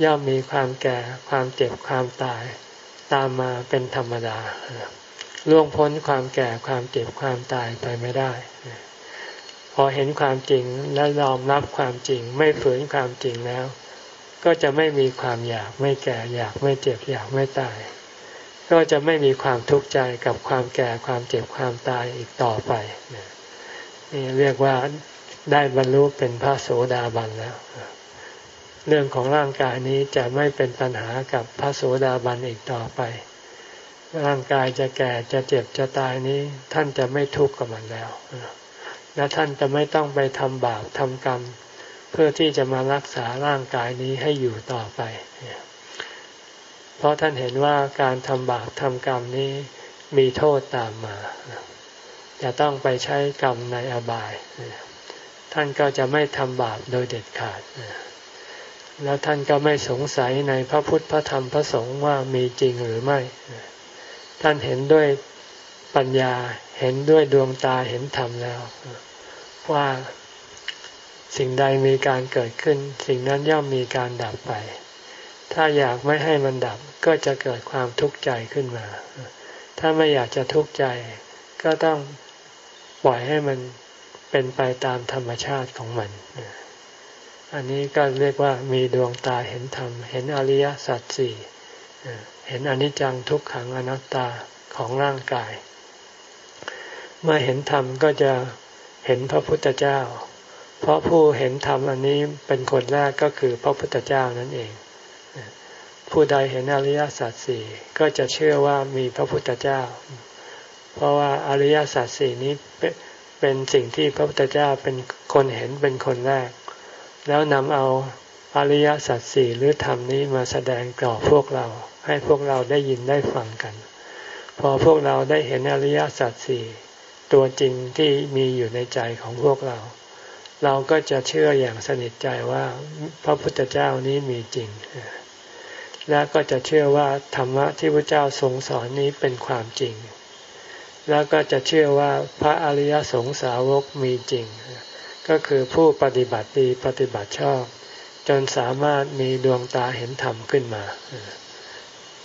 Speaker 1: ย่อมมีความแก่ความเจ็บความตาย ตามมาเป็นธรรมดาล่วงพ้นความแก่ความเจ็บความตายไปไม่ได้ พอเห็นความจริงและยอมรับความจริง ไม่ฝืนความจริงแล้ว ก็จะไม่มีความอยากไม่แก่อยากไม่เจ็บอยากไม่ตาย ก็จะไม่มีความทุกข์ใจกับความแก่ความเจ็บความตายอีกต่อไปนี่เรียกว่าได้บรรลุเป็นพระโสดาบันแล้ว เรื่องของร่างกายนี้จะไม่เป็นปัญหากับพระโสดาบันอีกต่อไป ร่างกายจะแก่จะเจ็บจะตายนี้ ท่านจะไม่ทุกข์กับมันแล้ว และท่านจะไม่ต้องไปทำบาปทำกรรม เพื่อที่จะมารักษาร่างกายนี้ให้อยู่ต่อไปเพราะท่านเห็นว่าการทำบาปทำกรรมนี้มีโทษตามมา จะต้องไปใช้กรรมในอบาย ท่านก็จะไม่ทำบาปโดยเด็ดขาด แล้วท่านก็ไม่สงสัยในพระพุทธพระธรรมพระสงฆ์ว่ามีจริงหรือไม่ ท่านเห็นด้วยปัญญาเห็นด้วยดวงตาเห็นธรรมแล้ว ว่าสิ่งใดมีการเกิดขึ้น สิ่งนั้นย่อมมีการดับไป ถ้าอยากไม่ให้มันดับก็จะเกิดความทุกข์ใจขึ้นมา ถ้าไม่อยากจะทุกข์ใจ ก็ต้องปล่อยให้มันเป็นไปตามธรรมชาติของมัน อันนี้ก็เรียกว่ามีดวงตาเห็นธรรม เห็นอริยสัจสี่ เห็นอนิจจังทุกขังอนัตตาของร่างกาย เมื่อเห็นธรรมก็จะเห็นพระพุทธเจ้า เพราะผู้เห็นธรรมอันนี้เป็นคนแรกก็คือพระพุทธเจ้านั่นเอง ผู้ใดเห็นอริยสัจสี่ก็จะเชื่อว่ามีพระพุทธเจ้า เพราะว่าอริยสัจสี่นี้เป็นสิ่งที่พระพุทธเจ้าเป็นคนเห็นเป็นคนแรก แล้วนำเอาอริยสัจสี่หรือธรรมนี้มาแสดงต่อพวกเรา ให้พวกเราได้ยินได้ฟังกัน พอพวกเราได้เห็นอริยสัจสี่ตัวจริงที่มีอยู่ในใจของพวกเรา เราก็จะเชื่ออย่างสนิทใจว่าพระพุทธเจ้านี้มีจริง และก็จะเชื่อว่าธรรมะที่พระเจ้าทรงสอนนี้เป็นความจริง แล้วก็จะเชื่อว่าพระอริยสงสาวกมีจริง ก็คือผู้ปฏิบัติดีปฏิบัติชอบ จนสามารถมีดวงตาเห็นธรรมขึ้นมา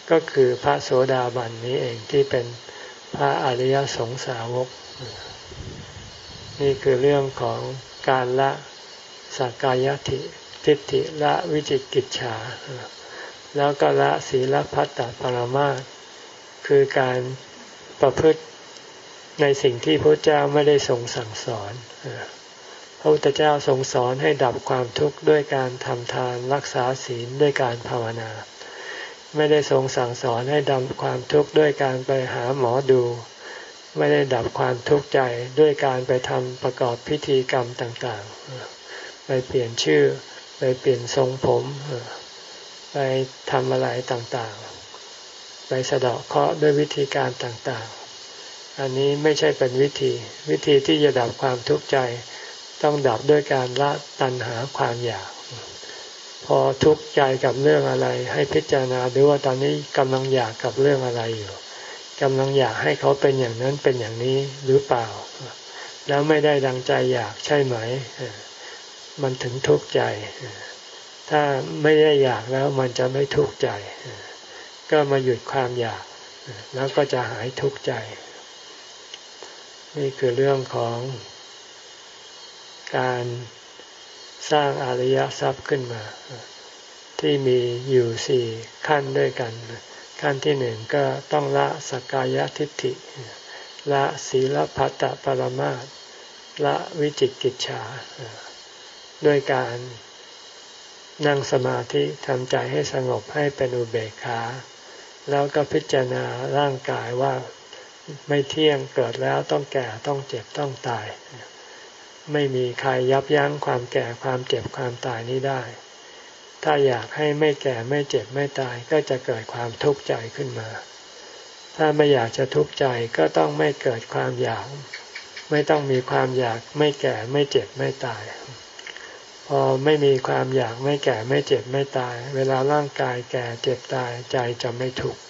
Speaker 1: ก็คือพระโสดาบันนี้เองที่เป็นพระอริยสงสาวก นี่คือเรื่องของการละสักกายทิทิฏฐิละวิจิกิจฉา แล้วก็ละศีลพัตตปรมาคือการประพฤติในสิ่งที่พระเจ้าไม่ได้ทรงสั่งสอน พระพุทธเจ้าทรงสอนให้ดับความทุกข์ด้วยการทำทานรักษาศีลด้วยการภาวนา ไม่ได้ทรงสั่งสอนให้ดับความทุกข์ด้วยการไปหาหมอดู ไม่ได้ดับความทุกข์ใจด้วยการไปทำประกอบพิธีกรรมต่างๆ ไปเปลี่ยนชื่อ ไปเปลี่ยนทรงผม ไปทำอะไรต่างๆ ไปสะเดาะเคราะห์ด้วยวิธีการต่างๆ อันนี้ไม่ใช่เป็นวิธี วิธีที่จะดับความทุกข์ใจ ต้องดับด้วยการละตัณหาความอยาก พอทุกข์ใจกับเรื่องอะไร ให้พิจารณาดูว่าตอนนี้กำลังอยากกับเรื่องอะไรอยู่กำลังอยากให้เขาเป็นอย่างนั้นเป็นอย่างนี้หรือเปล่า แล้วไม่ได้ดังใจอยากใช่ไหม มันถึงทุกข์ใจ ถ้าไม่ได้อยากแล้วมันจะไม่ทุกข์ใจ ก็มาหยุดความอยาก แล้วก็จะหายทุกข์ใจ นี่คือเรื่องของการสร้างอริยทรัพย์ขึ้นมา ที่มีอยู่สี่ขั้นด้วยกัน ขั้นที่หนึ่งก็ต้องละสกายทิฏฐิ ละศีลพัตตปรมาตละวิจิกิจฉา ด้วยการ นั่งสมาธิทำใจให้สงบให้เป็นอุเบกขา แล้วก็พิจารณาร่างกายว่าไม่เที่ยงเกิดแล้วต้องแก่ต้องเจ็บต้องตาย ไม่มีใครยับยั้งความแก่ความเจ็บความตายนี้ได้ ถ้าอยากให้ไม่แก่ไม่เจ็บไม่ตายก็จะเกิดความทุกข์ใจขึ้นมา ถ้าไม่อยากจะทุกข์ใจก็ต้องไม่เกิดความอยาก ไม่ต้องมีความอยากไม่แก่ไม่เจ็บไม่ตาย พอไม่มีความอยากไม่แก่ไม่เจ็บไม่ตาย เวลาร่างกายแก่เจ็บตายใจจะไม่ทุกข์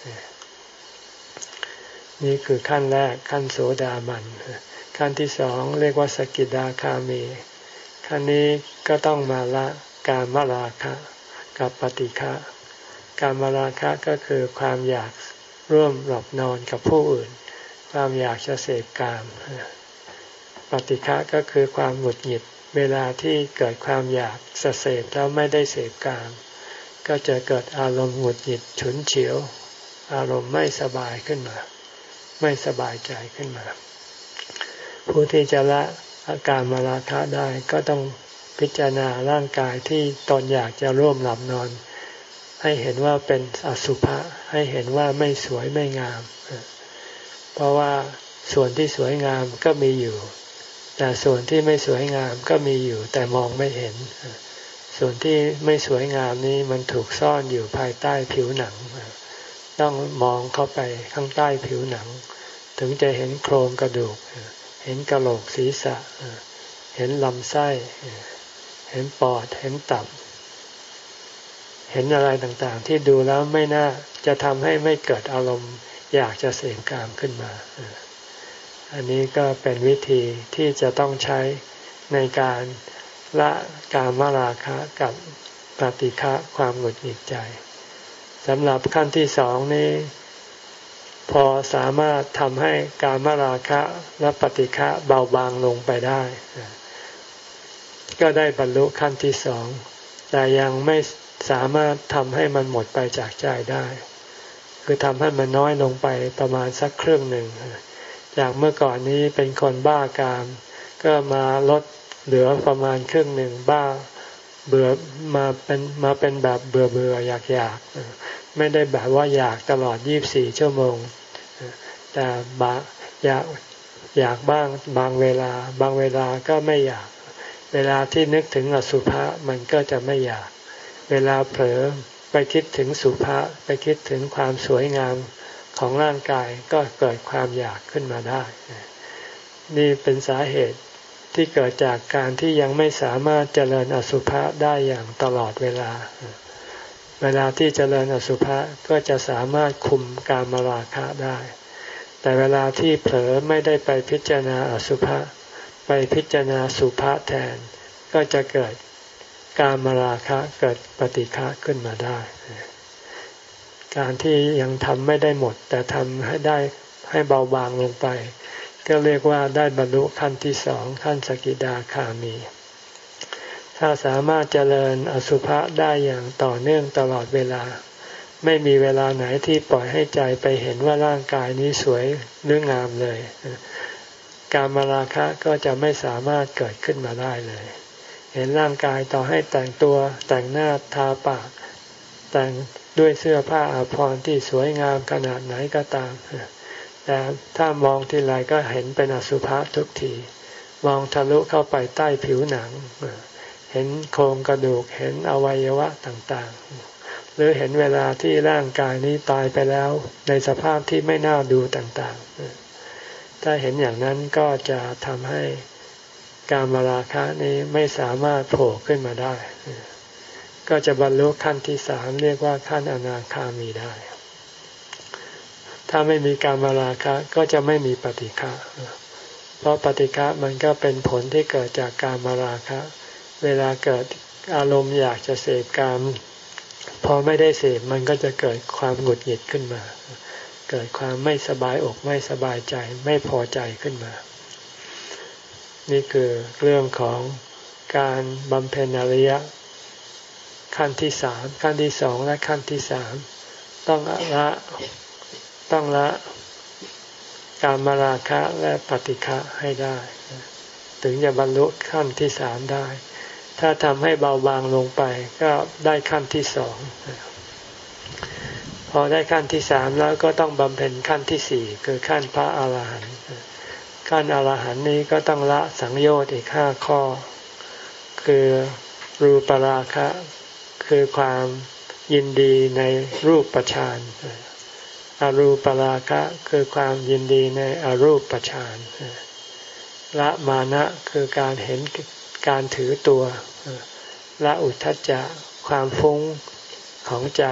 Speaker 1: นี่คือขั้นแรกขั้นโสดาบันขั้นที่สองเรียกว่าสกิดาคามีขั้นนี้ก็ต้องมาละการมราคะกับปฏิฆะการมาราคะก็คือความอยากร่วมหลับนอนกับผู้อื่น ความอยากจะเสพกาม ปฏิฆะก็คือความหงุดหงิด เวลาที่เกิดความอยากจะเสพแล้วไม่ได้เสพกาม ก็จะเกิดอารมณ์หงุดหงิดฉุนเฉียว อารมณ์ไม่สบายขึ้นมา ไม่สบายใจขึ้นมา ผู้ที่จะละอาการมาราคะได้ก็ต้องพิจารณาร่างกายที่ตอนอยากจะร่วมหลับนอน ให้เห็นว่าเป็นอสุภะให้เห็นว่าไม่สวยไม่งาม เพราะว่าส่วนที่สวยงามก็มีอยู่ แต่ส่วนที่ไม่สวยงามก็มีอยู่แต่มองไม่เห็น ส่วนที่ไม่สวยงามนี้มันถูกซ่อนอยู่ภายใต้ผิวหนัง ต้องมองเข้าไปข้างใต้ผิวหนัง ถึงจะเห็นโครงกระดูก เห็นกระโหลกศีรษะ เห็นลำไส้ เห็นปอด เห็นตับ เห็นอะไรต่างๆ ที่ดูแล้วไม่น่าจะทำให้ไม่เกิดอารมณ์อยากจะเสพกามขึ้นมา อันนี้ก็เป็นวิธีที่จะต้องใช้ในการละกามราคะกับปฏิฆะความหงุดหงิดใจสำหรับขั้นที่สองนี้พอสามารถทำให้กามราคะและปฏิฆะเบาบางลงไปได้ ก็ได้บรรลุขั้นที่สอง แต่ยังไม่สามารถทำให้มันหมดไปจากใจได้ คือทำให้มันน้อยลงไปประมาณสักครึ่งหนึ่ง จากเมื่อก่อนนี้เป็นคนบ้ากาม ก็มาลดเหลือประมาณครึ่งหนึ่งบ้าเบื่อมาเป็นมาเป็นแบบเบื่อเบื่ออยากอยากไม่ได้แบบว่าอยากตลอดยี่บสี่ชั่วโมง แต่บาอยากอยากบ้างบางเวลา บางเวลาก็ไม่อยาก เวลาที่นึกถึงอสุภะมันก็จะไม่อยาก เวลาเผลอไปคิดถึงสุภะไปคิดถึงความสวยงาม ของร่างกายก็เกิดความอยากขึ้นมาได้ นี่เป็นสาเหตุที่เกิดจากการที่ยังไม่สามารถเจริญอสุภะได้อย่างตลอดเวลา เวลาที่เจริญอสุภะก็จะสามารถคุมการมาราคะได้ แต่เวลาที่เผลอไม่ได้ไปพิจารณาอสุภะไปพิจารณาสุภะแทน ก็จะเกิดการมาราคะเกิดปฏิฆะขึ้นมาได้ การที่ยังทำไม่ได้หมด แต่ทำให้ได้ให้เบาบางลงไป ก็เรียกว่าได้บรรลุขั้นที่สองขั้นสกิดาคามี ถ้าสามารถเจริญอสุภะได้อย่างต่อเนื่องตลอดเวลา ไม่มีเวลาไหนที่ปล่อยให้ใจไปเห็นว่าร่างกายนี้สวยหรืองามเลย การมาราคะก็จะไม่สามารถเกิดขึ้นมาได้เลย เห็นร่างกายต่อให้แต่งตัวแต่งหน้าทาปากแต่ง ด้วยเสื้อผ้าอาภรณ์ที่สวยงามขนาดไหนก็ตาม แต่ถ้ามองทีไรก็เห็นเป็นอสุภะทุกที มองทะลุเข้าไปใต้ผิวหนัง เห็นโครงกระดูก เห็นอวัยวะต่างๆ หรือเห็นเวลาที่ร่างกายนี้ตายไปแล้ว ในสภาพที่ไม่น่าดูต่างๆ ถ้าเห็นอย่างนั้นก็จะทำให้การมาราคะนี้ไม่สามารถโผล่ขึ้นมาได้ ก็จะบรรลุขั้นที่สามเรียกว่าขั้นอนาคามีได้ ถ้าไม่มีการมาราคะก็จะไม่มีปฏิฆะเพราะปฏิฆะมันก็เป็นผลที่เกิดจากการมาราคะ เวลาเกิดอารมณ์อยากจะเสพกามพอไม่ได้เสพมันก็จะเกิดความหงุดหงิดขึ้นมา เกิดความไม่สบายอกไม่สบายใจไม่พอใจขึ้นมา นี่คือเรื่องของการบำเพ็ญอริย ขั้นที่สามขั้นที่สองและขั้นที่สามต้องละต้องละการมาราคะและปฏิฆะให้ได้ ถึงจะบรรลุขั้นที่สามได้ ถ้าทำให้เบาบางลงไปก็ได้ขั้นที่สองพอได้ขั้นที่สามแล้วก็ต้องบำเพ็ญขั้นที่สี่คือขั้นพระอาหารหันต์ขั้นอาหารหันต์นี้ก็ต้องละสังโยชน์อีกห้าข้อ คือรูปราคะ คือความยินดีในรูปประชานอรูปราคะคือความยินดีในอรูปประชานละมานะคือการเห็นการถือตัวละอุทธัจจะความฟุ้งของใจ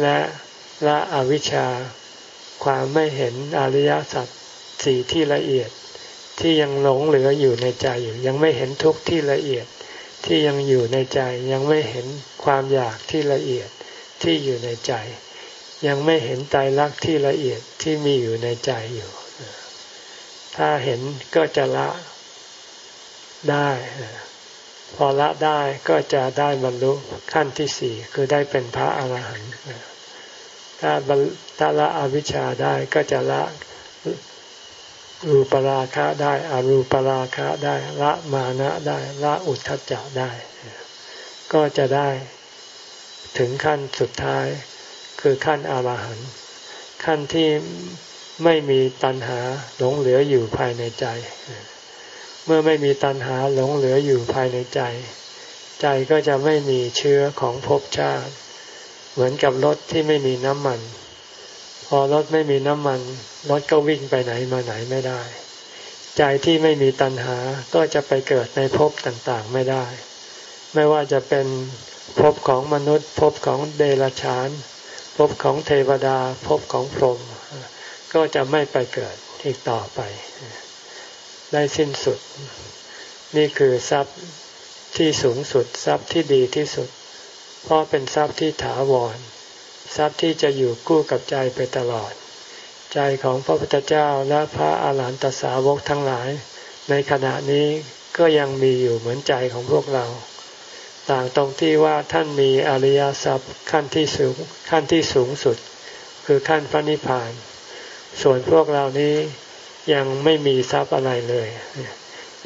Speaker 1: และละอวิชชา ความไม่เห็นอริยสัจสี่ที่ละเอียดที่ยังหลงเหลืออยู่ในใจอยู่ ยังไม่เห็นทุกข์ที่ละเอียด ที่ยังอยู่ในใจยังไม่เห็นความอยากที่ละเอียดที่อยู่ในใจ ยังไม่เห็นใจรักที่ละเอียดที่มีอยู่ในใจอยู่ ถ้าเห็นก็จะละได้ พอละได้ก็จะได้บรรลุขั้นที่สี่คือได้เป็นพระอาหารหันต์ถ้าถ้าละอวิชชาได้ก็จะละ รูปราคะได้ อรูปราคะได้ละมานะได้ละอุทธัจจะได้ ก็จะได้ถึงขั้นสุดท้ายคือขั้นอรหันต์ขั้นที่ไม่มีตัณหาหลงเหลืออยู่ภายในใจ เมื่อไม่มีตัณหาหลงเหลืออยู่ภายในใจ ใจก็จะไม่มีเชื้อของภพชาติ เหมือนกับรถที่ไม่มีน้ำมัน พอรถไม่มีน้ำมัน รถก็วิ่งไปไหนมาไหนไม่ได้ ใจที่ไม่มีตัณหาก็จะไปเกิดในภพต่างๆไม่ได้ ไม่ว่าจะเป็นภพของมนุษย์ภพของเดรัจฉานภพของเทวดาภพของพรหมก็จะไม่ไปเกิดอีกต่อไป ได้สิ้นสุด นี่คือทรัพย์ที่สูงสุดทรัพย์ที่ดีที่สุด เพราะเป็นทรัพย์ที่ถาวร ทรัพย์ที่จะอยู่คู่กับใจไปตลอด ใจของพระพุทธเจ้าและพระอาหารหันตสาวกทั้งหลาย ในขณะนี้ก็ยังมีอยู่เหมือนใจของพวกเรา ต่างตรงที่ว่าท่านมีอริยทรัพย์ขั้นที่สูงขั้นที่สูงสุด คือขั้นพระนิพพาน ส่วนพวกเรานี้ยังไม่มีทรัพย์อะไรเลย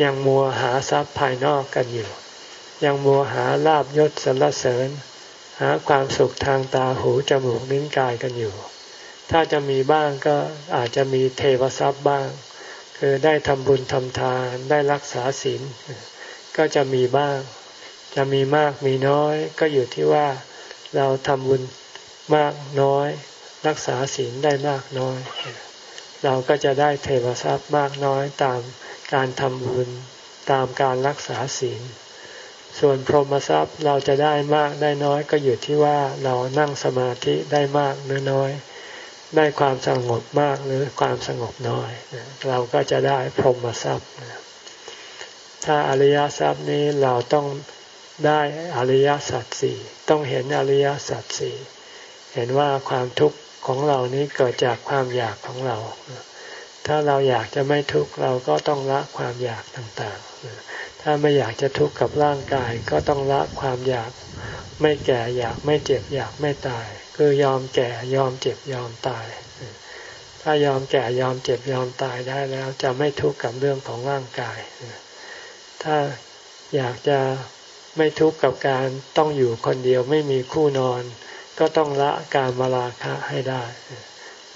Speaker 1: ยังมัวหาทรัพย์ภายนอกกันอยู่ ยังมัวหาลาบยศสรรเสริญ หาความสุขทางตาหูจมูกลิ้นกายกันอยู่ ถ้าจะมีบ้างก็อาจจะมีเทวทรัพย์บ้าง คือได้ทำบุญทำทานได้รักษาศีลก็จะมีบ้าง จะมีมากมีน้อยก็อยู่ที่ว่าเราทำบุญมากน้อย รักษาศีลได้มากน้อย เราก็จะได้เทวทรัพย์มากน้อยตามการทำบุญตามการรักษาศีล ส่วนพรหมทรัพย์เราจะได้มากได้น้อยก็อยู่ที่ว่าเรานั่งสมาธิได้มากหรือน้อย ได้ความสงบมากหรือความสงบน้อยเราก็จะได้พรหมทรัพย์ถ้าอริยทรัพย์นี้เราต้องได้อริยสัจสี่ต้องเห็นอริยสัจสี่เห็นว่าความทุกข์ของเรานี้เกิดจากความอยากของเรา ถ้าเราอยากจะไม่ทุกข์เราก็ต้องละความอยากต่างๆ ถ้าไม่อยากจะทุกข์กับร่างกายก็ต้องละความอยากไม่แก่อยากไม่เจ็บอยากไม่ตาย คือยอมแก่ยอมเจ็บยอมตาย ถ้ายอมแก่ยอมเจ็บยอมตายได้แล้ว จะไม่ทุกข์กับเรื่องของร่างกาย ถ้าอยากจะไม่ทุกข์กับการต้องอยู่คนเดียวไม่มีคู่นอน ก็ต้องละการมาราคะให้ได้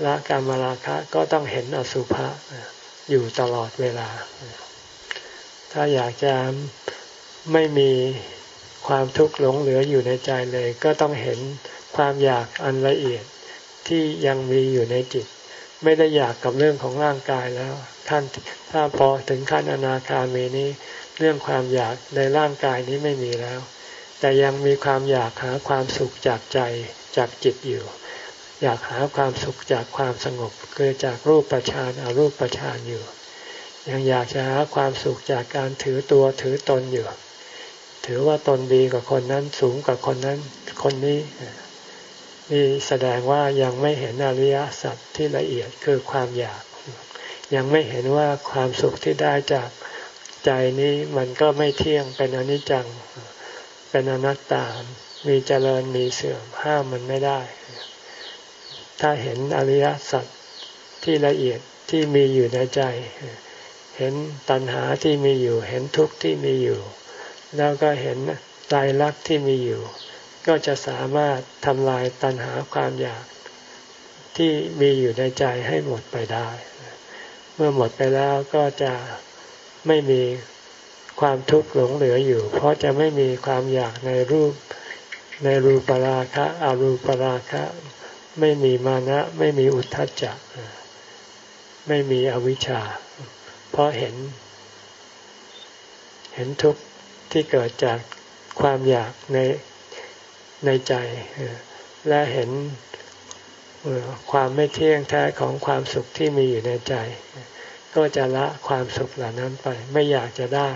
Speaker 1: ละการมาราคะก็ต้องเห็นอสุภะอยู่ตลอดเวลา ถ้าอยากจะไม่มี ความทุกข์หลงเหลืออยู่ในใจเลย ก็ต้องเห็นความอยากอันละเอียดที่ยังมีอยู่ในจิต ไม่ได้อยากกับเรื่องของร่างกายแล้วท่านถ้าพอถึงขั้นอนาคามีนี้ เรื่องความอยากในร่างกายนี้ไม่มีแล้ว แต่ยังมีความอยากหาความสุขจากใจจากจิตอยู่ อยากหาความสุขจากความสงบคือจากรูปประชานอารูปประชานอยู่ ยังอยากจะหาความสุขจากการถือตัวถือตนอยู่ ถือว่าตนดีกว่าคนนั้นสูงกว่าคนนั้นคนนี้นี่แสดงว่ายังไม่เห็นอริยสัจที่ละเอียดคือความอยาก ยังไม่เห็นว่าความสุขที่ได้จากใจนี้มันก็ไม่เที่ยงเป็นอนิจจัง เป็นอนัตตา มีเจริญมีเสื่อมห้ามมันไม่ได้ ถ้าเห็นอริยสัจที่ละเอียดที่มีอยู่ในใจ เห็นตัณหาที่มีอยู่ เห็นทุกข์ที่มีอยู่ แล้วก็เห็นตายรักที่มีอยู่ ก็จะสามารถทำลายตัณหาความอยากที่มีอยู่ในใจให้หมดไปได้ เมื่อหมดไปแล้วก็จะไม่มีความทุกข์หลงเหลืออยู่ เพราะจะไม่มีความอยากในรูปในรูปราคะอารูปราคะ ไม่มีมานะ ไม่มีอุทธัจจะไม่มีอวิชชา เพราะเห็น เห็นทุกข์ ที่เกิดจากความอยากในในใจและเห็นความไม่เที่ยงแท้ของความสุขที่มีอยู่ในใจ ก็จะละความสุขเหล่านั้นไป ไม่อยากจะได้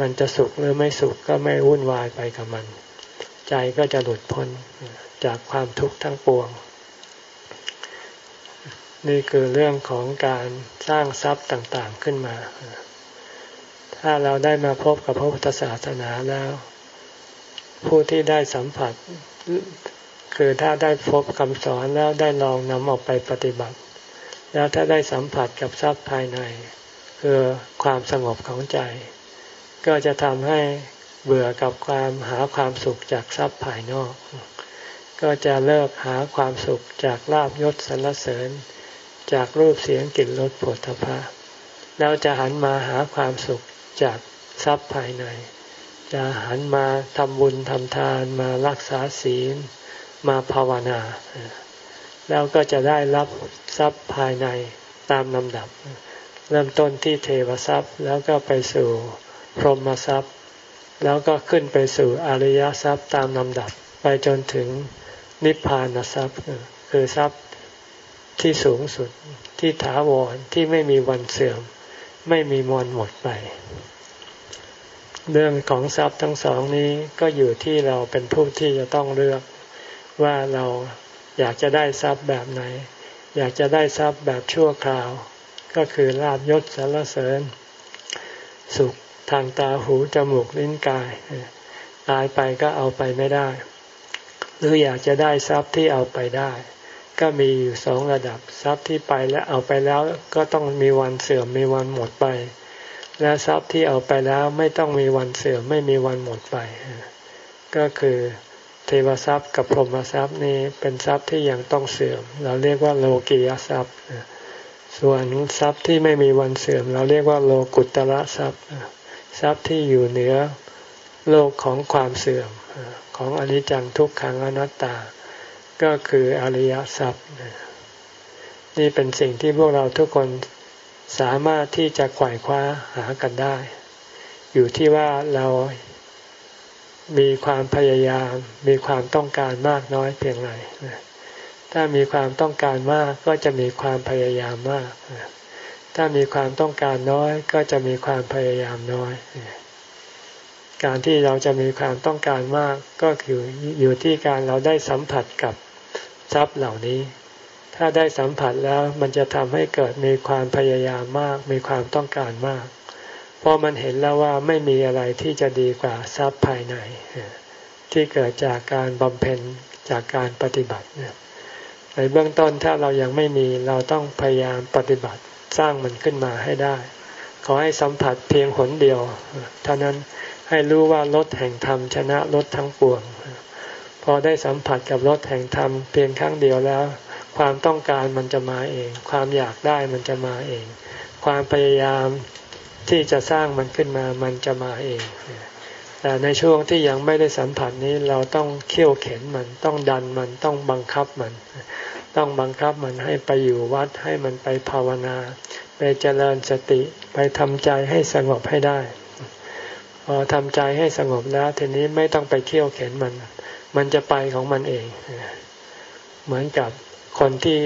Speaker 1: มันจะสุขหรือไม่สุขก็ไม่วุ่นวายไปกับมัน ใจก็จะหลุดพ้นจากความทุกข์ทั้งปวง นี่คือเรื่องของการสร้างทรัพย์ต่างๆขึ้นมา ถ้าเราได้มาพบกับพระพุทธศาสนาแล้ว ผู้ที่ได้สัมผัส คือถ้าได้พบคำสอนแล้วได้ลองนำออกไปปฏิบัติ แล้วถ้าได้สัมผัสกับทรัพย์ภายใน คือความสงบของใจ ก็จะทำให้เบื่อกับความหาความสุขจากทรัพย์ภายนอก ก็จะเลิกหาความสุขจากลาบยศสรรเสริญ จากรูปเสียงกลิ่นรสผลทพะแล้วจะหันมาหาความสุข จากทรัพย์ภายใน จะหันมาทำบุญทำทานมารักษาศีลมาภาวนา แล้วก็จะได้รับทรัพย์ภายในตามลำดับ เริ่มต้นที่เทวทรัพย์ แล้วก็ไปสู่พรหมทรัพย์ แล้วก็ขึ้นไปสู่อริยทรัพย์ตามลำดับ ไปจนถึงนิพพานทรัพย์ คือทรัพย์ที่สูงสุดที่ถาวรที่ไม่มีวันเสื่อม ไม่มีมอนหมดไป เรื่องของทรัพย์ทั้งสองนี้ก็อยู่ที่เราเป็นผู้ที่จะต้องเลือกว่าเราอยากจะได้ทรัพย์แบบไหน อยากจะได้ทรัพย์แบบชั่วคราว ก็คือลาบยศสารเสริญ สุขทางตาหูจมูกลิ้นกาย ตายไปก็เอาไปไม่ได้ หรืออยากจะได้ทรัพย์ที่เอาไปได้ ก็มีอยู่สองระดับทรัพย์ที่ไปแล้วเอาไปแล้วก็ต้องมีวันเสื่อมมีวันหมดไป และทรัพย์ที่เอาไปแล้วไม่ต้องมีวันเสื่อมไม่มีวันหมดไป ก็คือเทวทรัพย์กับพรหมทรัพย์นี้เป็นทรัพย์ที่ยังต้องเสื่อม เราเรียกว่าโลกียทรัพย์ ส่วนทรัพย์ที่ไม่มีวันเสื่อม เราเรียกว่าโลกุตระทรัพย์ ทรัพย์ที่อยู่เหนือโลกของความเสื่อมของอนิจจังทุกขังอนัตตา ก็คืออริยทรัพย์ นี่เป็นสิ่งที่พวกเราทุกคนสามารถที่จะไขว่คว้าหากันได้ อยู่ที่ว่าเรามีความพยายาม มีความต้องการมากน้อยเพียงไรถ้ามีความต้องการมากก็จะมีความพยายามมาก ถ้ามีความต้องการน้อยก็จะมีความพยายามน้อย การที่เราจะมีความต้องการมากก็คืออยู่ที่การเราได้สัมผัสกับ ทรัพย์เหล่านี้ ถ้าได้สัมผัสแล้วมันจะทำให้เกิดมีความพยายามมาก มีความต้องการมาก เพราะมันเห็นแล้วว่าไม่มีอะไรที่จะดีกว่าทรัพย์ภายใน ที่เกิดจากการบำเพ็ญจากการปฏิบัติในเบื้องต้นถ้าเรายังไม่มีเราต้องพยายามปฏิบัติสร้างมันขึ้นมาให้ได้ ขอให้สัมผัสเพียงหนเดียวเท่านั้นให้รู้ว่ารถแห่งธรรมชนะรถทั้งปวง พอได้สัมผัสกับรถแห่งธรรมเพียงครั้งเดียวแล้ว ความต้องการมันจะมาเอง ความอยากได้มันจะมาเอง ความพยายามที่จะสร้างมันขึ้นมามันจะมาเอง แต่ในช่วงที่ยังไม่ได้สัมผัสนี้เราต้องเขี่ยวเข็นมันต้องดันมันต้องบังคับมัน ต้องบังคับมันให้ไปอยู่วัดให้มันไปภาวนา ไปเจริญสติไปทำใจให้สงบให้ได้ พอทำใจให้สงบแล้วทีนี้ไม่ต้องไปเขี่ยวเข็นมัน มันจะไปของมันเอง เหมือนกับคนที่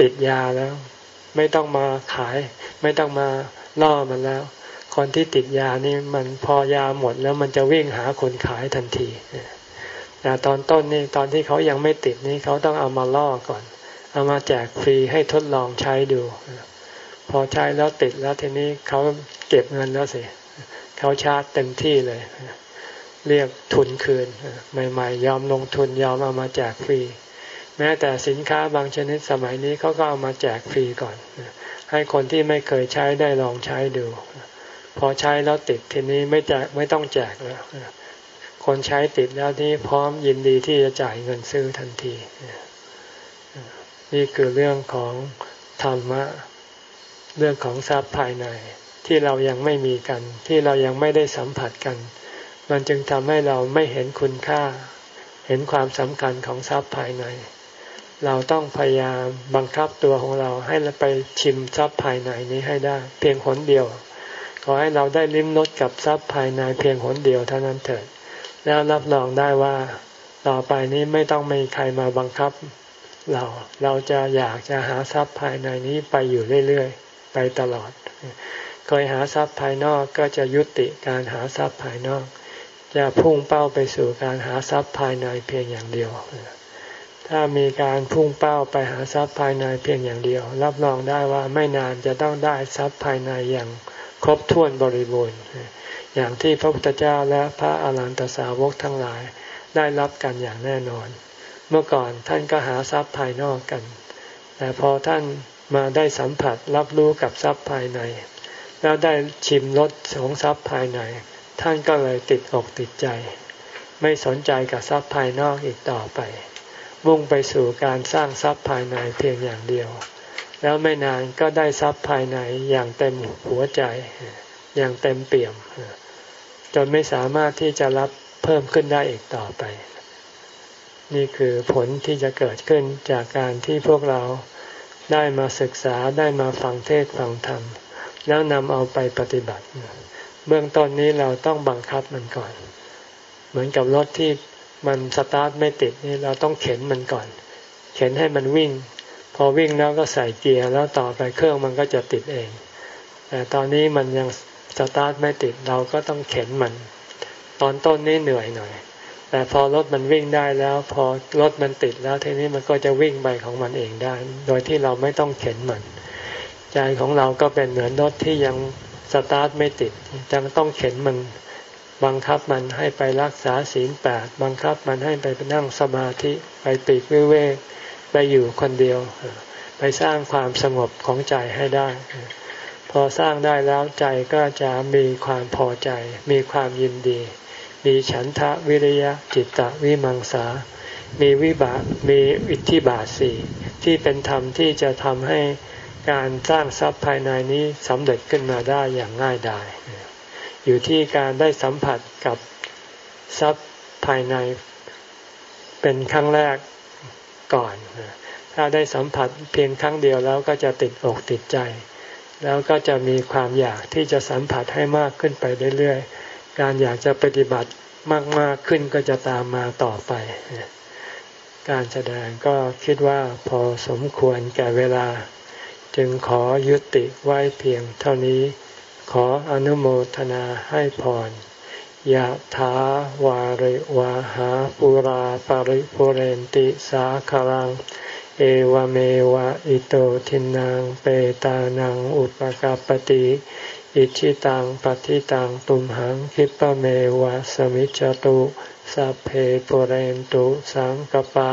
Speaker 1: ติดยาแล้ว ไม่ต้องมาขาย ไม่ต้องมาล่อมันแล้ว คนที่ติดยานี่มันพอยาหมดแล้วมันจะวิ่งหาคนขายทันทีแต่ตอนต้นนี่ตอนที่เขายังไม่ติดนี่เขาต้องเอามาล่อก่อน เอามาแจกฟรีให้ทดลองใช้ดู พอใช้แล้วติดแล้วทีนี้เขาเก็บเงินแล้วสิเขาชาร์จเต็มที่เลย เรียกทุนคืนใหม่ๆ ยอมลงทุนยอมเอามาแจกฟรี แม้แต่สินค้าบางชนิดสมัยนี้เขาก็เอามาแจกฟรีก่อน ให้คนที่ไม่เคยใช้ได้ลองใช้ดู พอใช้แล้วติดทีนี้ไม่แจกไม่ต้องแจกแล้วคนใช้ติดแล้วนี่พร้อมยินดีที่จะจ่ายเงินซื้อทันที นี่คือเรื่องของธรรมะเรื่องของทรัพย์ภายใน ที่เรายังไม่มีกัน ที่เรายังไม่ได้สัมผัสกัน มันจึงทำให้เราไม่เห็นคุณค่า เห็นความสำคัญของทรัพย์ภายใน เราต้องพยายามบังคับตัวของเราให้ไปชิมทรัพย์ภายในนี้ให้ได้ เพียงหนเดียว ขอให้เราได้ลิ้มรสกับทรัพย์ภายในเพียงหนเดียวเท่านั้นเถิด แล้วรับรองได้ว่าต่อไปนี้ไม่ต้องมีใครมาบังคับ เราเราจะอยากจะหาทรัพย์ภายในนี้ไปอยู่เรื่อยๆ ไปตลอด เคยหาทรัพย์ภายนอกก็จะยุติการหาทรัพย์ภายนอก จะพุ่งเป้าไปสู่การหาทรัพย์ภายในเพียงอย่างเดียว ถ้ามีการพุ่งเป้าไปหาทรัพย์ภายในเพียงอย่างเดียว รับรองได้ว่าไม่นานจะต้องได้ทรัพย์ภายในอย่างครบถ้วนบริบูรณ์ อย่างที่พระพุทธเจ้าและพระอาหารหันตสาวกทั้งหลายได้รับกันอย่างแน่นอน เมื่อก่อนท่านก็หาทรัพย์ภายนอกกัน แต่พอท่านมาได้สัมผัสรับรู้กับทรัพย์ภายใน แล้วได้ชิมรสของทรัพย์ภายใน ท่านก็เลยติดอกติดใจ ไม่สนใจกับทรัพย์ภายนอกอีกต่อไป มุ่งไปสู่การสร้างทรัพย์ภายในเพียงอย่างเดียว แล้วไม่นานก็ได้ทรัพย์ภายในอย่างเต็มหัวใจ อย่างเต็มเปี่ยม จนไม่สามารถที่จะรับเพิ่มขึ้นได้อีกต่อไป นี่คือผลที่จะเกิดขึ้นจากการที่พวกเราได้มาศึกษาได้มาฟังเทศฟังธรรม แล้วนำเอาไปปฏิบัติ เบื้องต้นนี้เราต้องบังคับมันก่อน เหมือนกับรถที่มันสตาร์ทไม่ติดนี่เราต้องเข็นมันก่อน เข็นให้มันวิ่ง พอวิ่งแล้วก็ใส่เกียร์แล้วต่อไปเครื่องมันก็จะติดเอง แต่ตอนนี้มันยังสตาร์ทไม่ติดเราก็ต้องเข็นมัน ตอนต้นนี้เหนื่อยหน่อย แต่พอรถมันวิ่งได้แล้ว พอรถมันติดแล้วทีนี้มันก็จะวิ่งไปของมันเองได้ โดยที่เราไม่ต้องเข็นมัน ใจของเราก็เป็นเหมือนรถที่ยัง สตาร์ทไม่ติดยังต้องเข็นมันบังคับมันให้ไปรักษาศีลแปดบังคับมันให้ไปนั่งสมาธิไปปีกวิเวกไปอยู่คนเดียว ไปสร้างความสงบของใจให้ได้ พอสร้างได้แล้วใจก็จะมีความพอใจ มีความยินดี มีฉันทะวิริยะจิตตะวิมังสา มีวิบากมีอิทธิบาทสี่ที่เป็นธรรมที่จะทำให้ การสร้างทรัพย์ภายในนี้สำเร็จขึ้นมาได้อย่างง่ายดายอยู่ที่การได้สัมผัสกับทรัพย์ภายในเป็นครั้งแรกก่อน ถ้าได้สัมผัสเพียงครั้งเดียวแล้วก็จะติดอกติดใจ แล้วก็จะมีความอยากที่จะสัมผัสให้มากขึ้นไปเรื่อยๆ การอยากจะปฏิบัติมากๆขึ้นก็จะตามมาต่อไป การแสดงก็คิดว่าพอสมควรแก่เวลา จึงขอยุติไว้เพียงเท่านี้ ขออนุโมทนาให้พรยะถาวาริวาหาปุราปาริปุเรนติสาคลัง เอวเมวะอิโตทินังเปตานังอุปกาปติอิชิตังปฏิตังตุมหังคิปะเมวะสมิจจตุสัพเพปุเรนตุสังกปา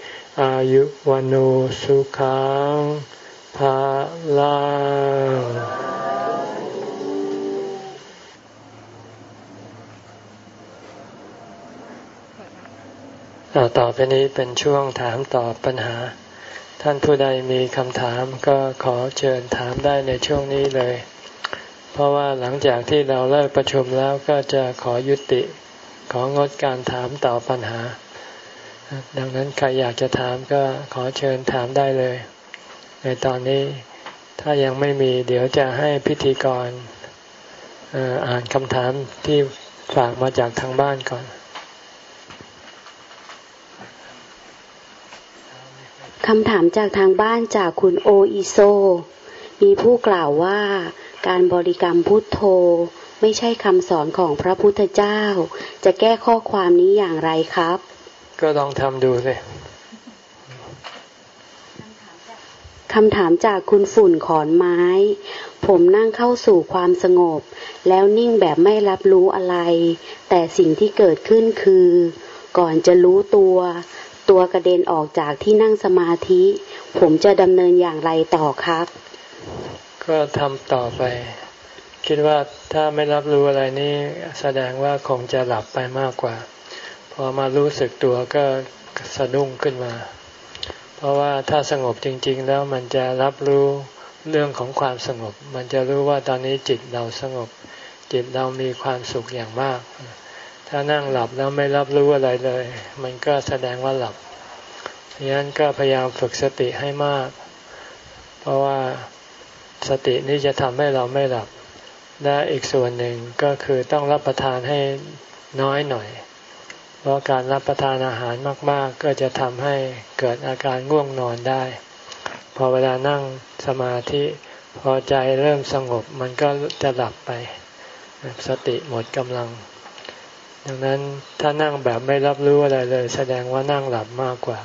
Speaker 1: อายุวันโอสุขังภาลังต่อไปนี้เป็นช่วงถามตอบปัญหา ท่านผู้ใดมีคำถามก็ขอเชิญถามได้ในช่วงนี้เลย เพราะว่าหลังจากที่เราเลิกประชุมแล้วก็จะขอยุติของดการถามตอบปัญหา ดังนั้นใครอยากจะถามก็ขอเชิญถามได้เลย ในตอนนี้ถ้ายังไม่มีเดี๋ยวจะให้พิธีกรอ่านคำถามที่ฝากมาจากทางบ้านก่อน
Speaker 2: คำถามจากทางบ้านจากคุณโออิโซ มีผู้กล่าวว่าการบริกรรมพุทโธไม่ใช่คำสอนของพระพุทธเจ้า จะแก้ข้อความนี้อย่างไรครับ
Speaker 1: ก็ลองทำดูสิ
Speaker 2: คำถามจากคุณฝุ่นขอนไม้ ผมนั่งเข้าสู่ความสงบ แล้วนิ่งแบบไม่รับรู้อะไร แต่สิ่งที่เกิดขึ้นคือ ก่อนจะรู้ตัว ตัวกระเด็นออกจากที่นั่งสมาธิ ผมจะดำเนินอย่างไรต่อครับ
Speaker 1: ก็ทำต่อไป คิดว่าถ้าไม่รับรู้อะไรนี่แสดงว่าคงจะหลับไปมากกว่าพ อมารู้สึกตัวก็สะดุ้งขึ้นมา เพราะว่าถ้าสงบจริง ๆ แล้วมันจะรับรู้เรื่องของความสงบ มันจะรู้ว่าตอนนี้จิตเราสงบ จิตเรามีความสุขอย่างมาก ถ้านั่งหลับแล้วไม่รับรู้อะไรเลย มันก็แสดงว่าหลับดังนั้นก็พยายามฝึกสติให้มาก เพราะว่าสตินี้จะทำให้เราไม่หลับและอีกส่วนหนึ่งก็คือต้องรับประทานให้น้อยหน่อย เพราะการรับประทานอาหารมาก ๆ ก็จะทำให้เกิดอาการง่วงนอนได้ พอเวลานั่งสมาธิพอใจเริ่มสงบมันก็จะหลับไป สติหมดกำลัง ดังนั้นถ้านั่งแบบไม่รับรู้อะไรเลย แสดงว่านั่งหลับมากกว่า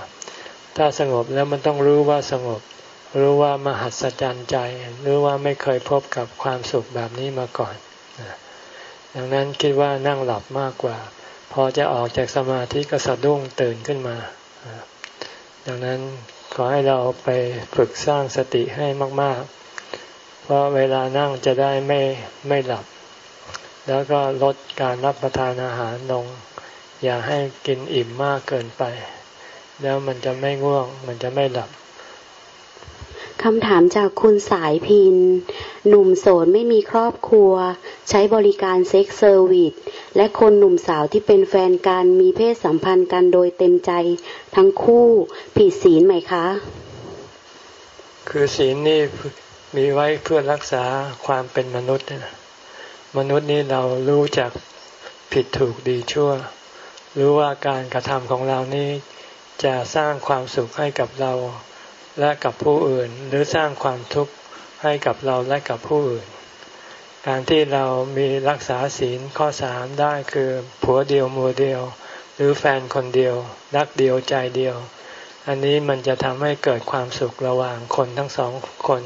Speaker 1: ถ้าสงบแล้วมันต้องรู้ว่าสงบ รู้ว่ามหัศจรรย์ใจหรือว่าไม่เคยพบกับความสุขแบบนี้มาก่อนดังนั้นคิดว่านั่งหลับมากกว่า พอจะออกจากสมาธิก็สะดุ้งตื่นขึ้นมา ดังนั้นขอให้เราไปฝึกสร้างสติให้มาก ๆ เพราะเวลานั่งจะได้ไม่ไม่หลับ แล้วก็ลดการรับประทานอาหารลง อย่าให้กินอิ่มมากเกินไป แล้วมันจะไม่ง่วง มันจะไม่หลับ
Speaker 2: คำถามจากคุณสายพิน หนุ่มโสดไม่มีครอบครัว ใช้บริการ sex service และคนหนุ่มสาวที่เป็นแฟนกันมีเพศสัมพันธ์กันโดยเต็มใจ ทั้งคู่ผิดศีลไหมคะ
Speaker 1: คือศีลนี่มีไว้เพื่อรักษาความเป็นมนุษย์นะมนุษย์นี่เรารู้จักผิดถูกดีชั่ว รู้ว่าการกระทำของเรานี้จะสร้างความสุขให้กับเรา และกับผู้อื่นหรือสร้างความทุกข์ให้กับเราและกับผู้อื่น การที่เรามีรักษาศีลข้อสามได้คือผัวเดียวมัวเดียว หรือแฟนคนเดียว รักเดียวใจเดียว อันนี้มันจะทำให้เกิดความสุขระหว่างคนทั้งสองคน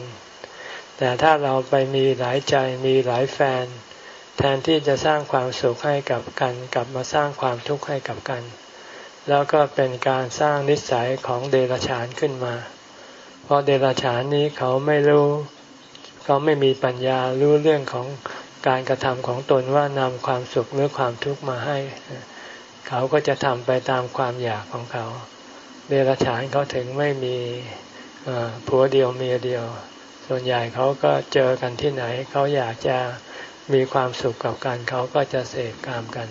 Speaker 1: แต่ถ้าเราไปมีหลายใจมีหลายแฟน แทนที่จะสร้างความสุขให้กับกันกลับมาสร้างความทุกข์ให้กับกัน แล้วก็เป็นการสร้างนิสัยของเดรัจฉานขึ้นมา ราะเดรัจฉานนี้เขาไม่รู้ เขาไม่มีปัญญารู้เรื่องของการกระทำของตนว่านำความสุขหรือความทุกข์มาให้ เขาก็จะทำไปตามความอยากของเขา เดรัจฉานเขาถึงไม่มีผัวเดียวเมียเดียว ส่วนใหญ่เขาก็เจอกันที่ไหน เขาอยากจะมีความสุขกับกันเขาก็จะเสกกามกัน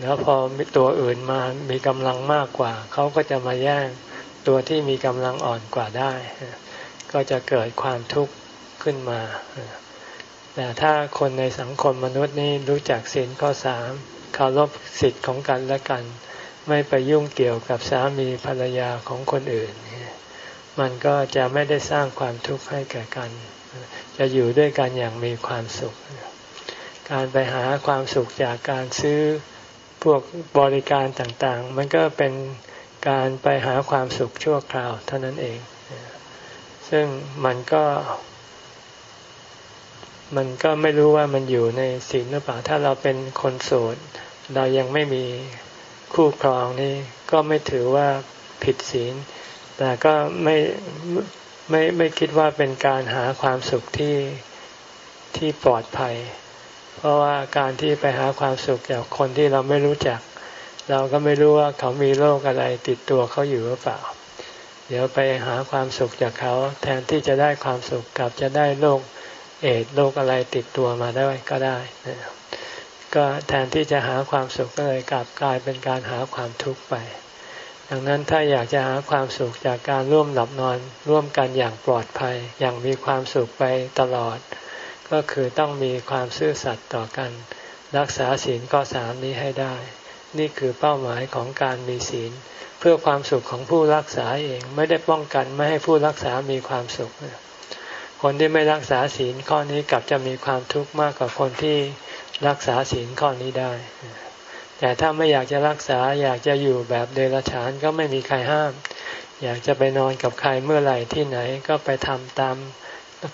Speaker 1: แล้วพอมีตัวอื่นมามีกำลังมากกว่า เขาก็จะมาแย่ง ตัวที่มีกำลังอ่อนกว่าได้ ก็จะเกิดความทุกข์ขึ้นมา แต่ถ้าคนในสังคมมนุษย์นี่รู้จักศีลข้อสามเคารพสิทธิ์ของกันและกัน ไม่ไปยุ่งเกี่ยวกับสามีภรรยาของคนอื่น มันก็จะไม่ได้สร้างความทุกข์ให้แก่กัน จะอยู่ด้วยกันอย่างมีความสุข การไปหาความสุขจากการซื้อพวกบริการต่างๆ มันก็เป็น การไปหาความสุขชั่วคราวเท่านั้นเอง ซึ่งมันก็ มันก็ไม่รู้ว่ามันอยู่ในศีลหรือเปล่า ถ้าเราเป็นคนโสดเรายังไม่มีคู่ครองนี่ก็ไม่ถือว่าผิดศีล แต่ก็ไม่ไม่ไม่คิดว่าเป็นการหาความสุขที่ที่ปลอดภัย เพราะว่าการที่ไปหาความสุขจากคนที่เราไม่รู้จัก เราก็ไม่รู้ว่าเขามีโรคอะไรติดตัวเขาอยู่หรือเปล่า เดี๋ยวไปหาความสุขจากเขา แทนที่จะได้ความสุขกลับจะได้โรคเอดโรคอะไรติดตัวมาได้ก็ได้ ก็แทนที่จะหาความสุขก็เลยกลับกลายเป็นการหาความทุกข์ไป ดังนั้นถ้าอยากจะหาความสุขจากการร่วมหลับนอน ร่วมกันอย่างปลอดภัย อย่างมีความสุขไปตลอด ก็คือต้องมีความซื่อสัตย์ต่อกัน รักษาศีลข้อสามนี้ให้ได้ นี่คือเป้าหมายของการมีศีล เพื่อความสุขของผู้รักษาเองไม่ได้ป้องกันไม่ให้ผู้รักษามีความสุข คนที่ไม่รักษาศีลข้อนี้กลับจะมีความทุกข์มากกว่าคนที่รักษาศีลข้อนี้ได้ แต่ถ้าไม่อยากจะรักษาอยากจะอยู่แบบเดรัจฉานก็ไม่มีใครห้าม อยากจะไปนอนกับใครเมื่อไหร่ที่ไหนก็ไปทำตาม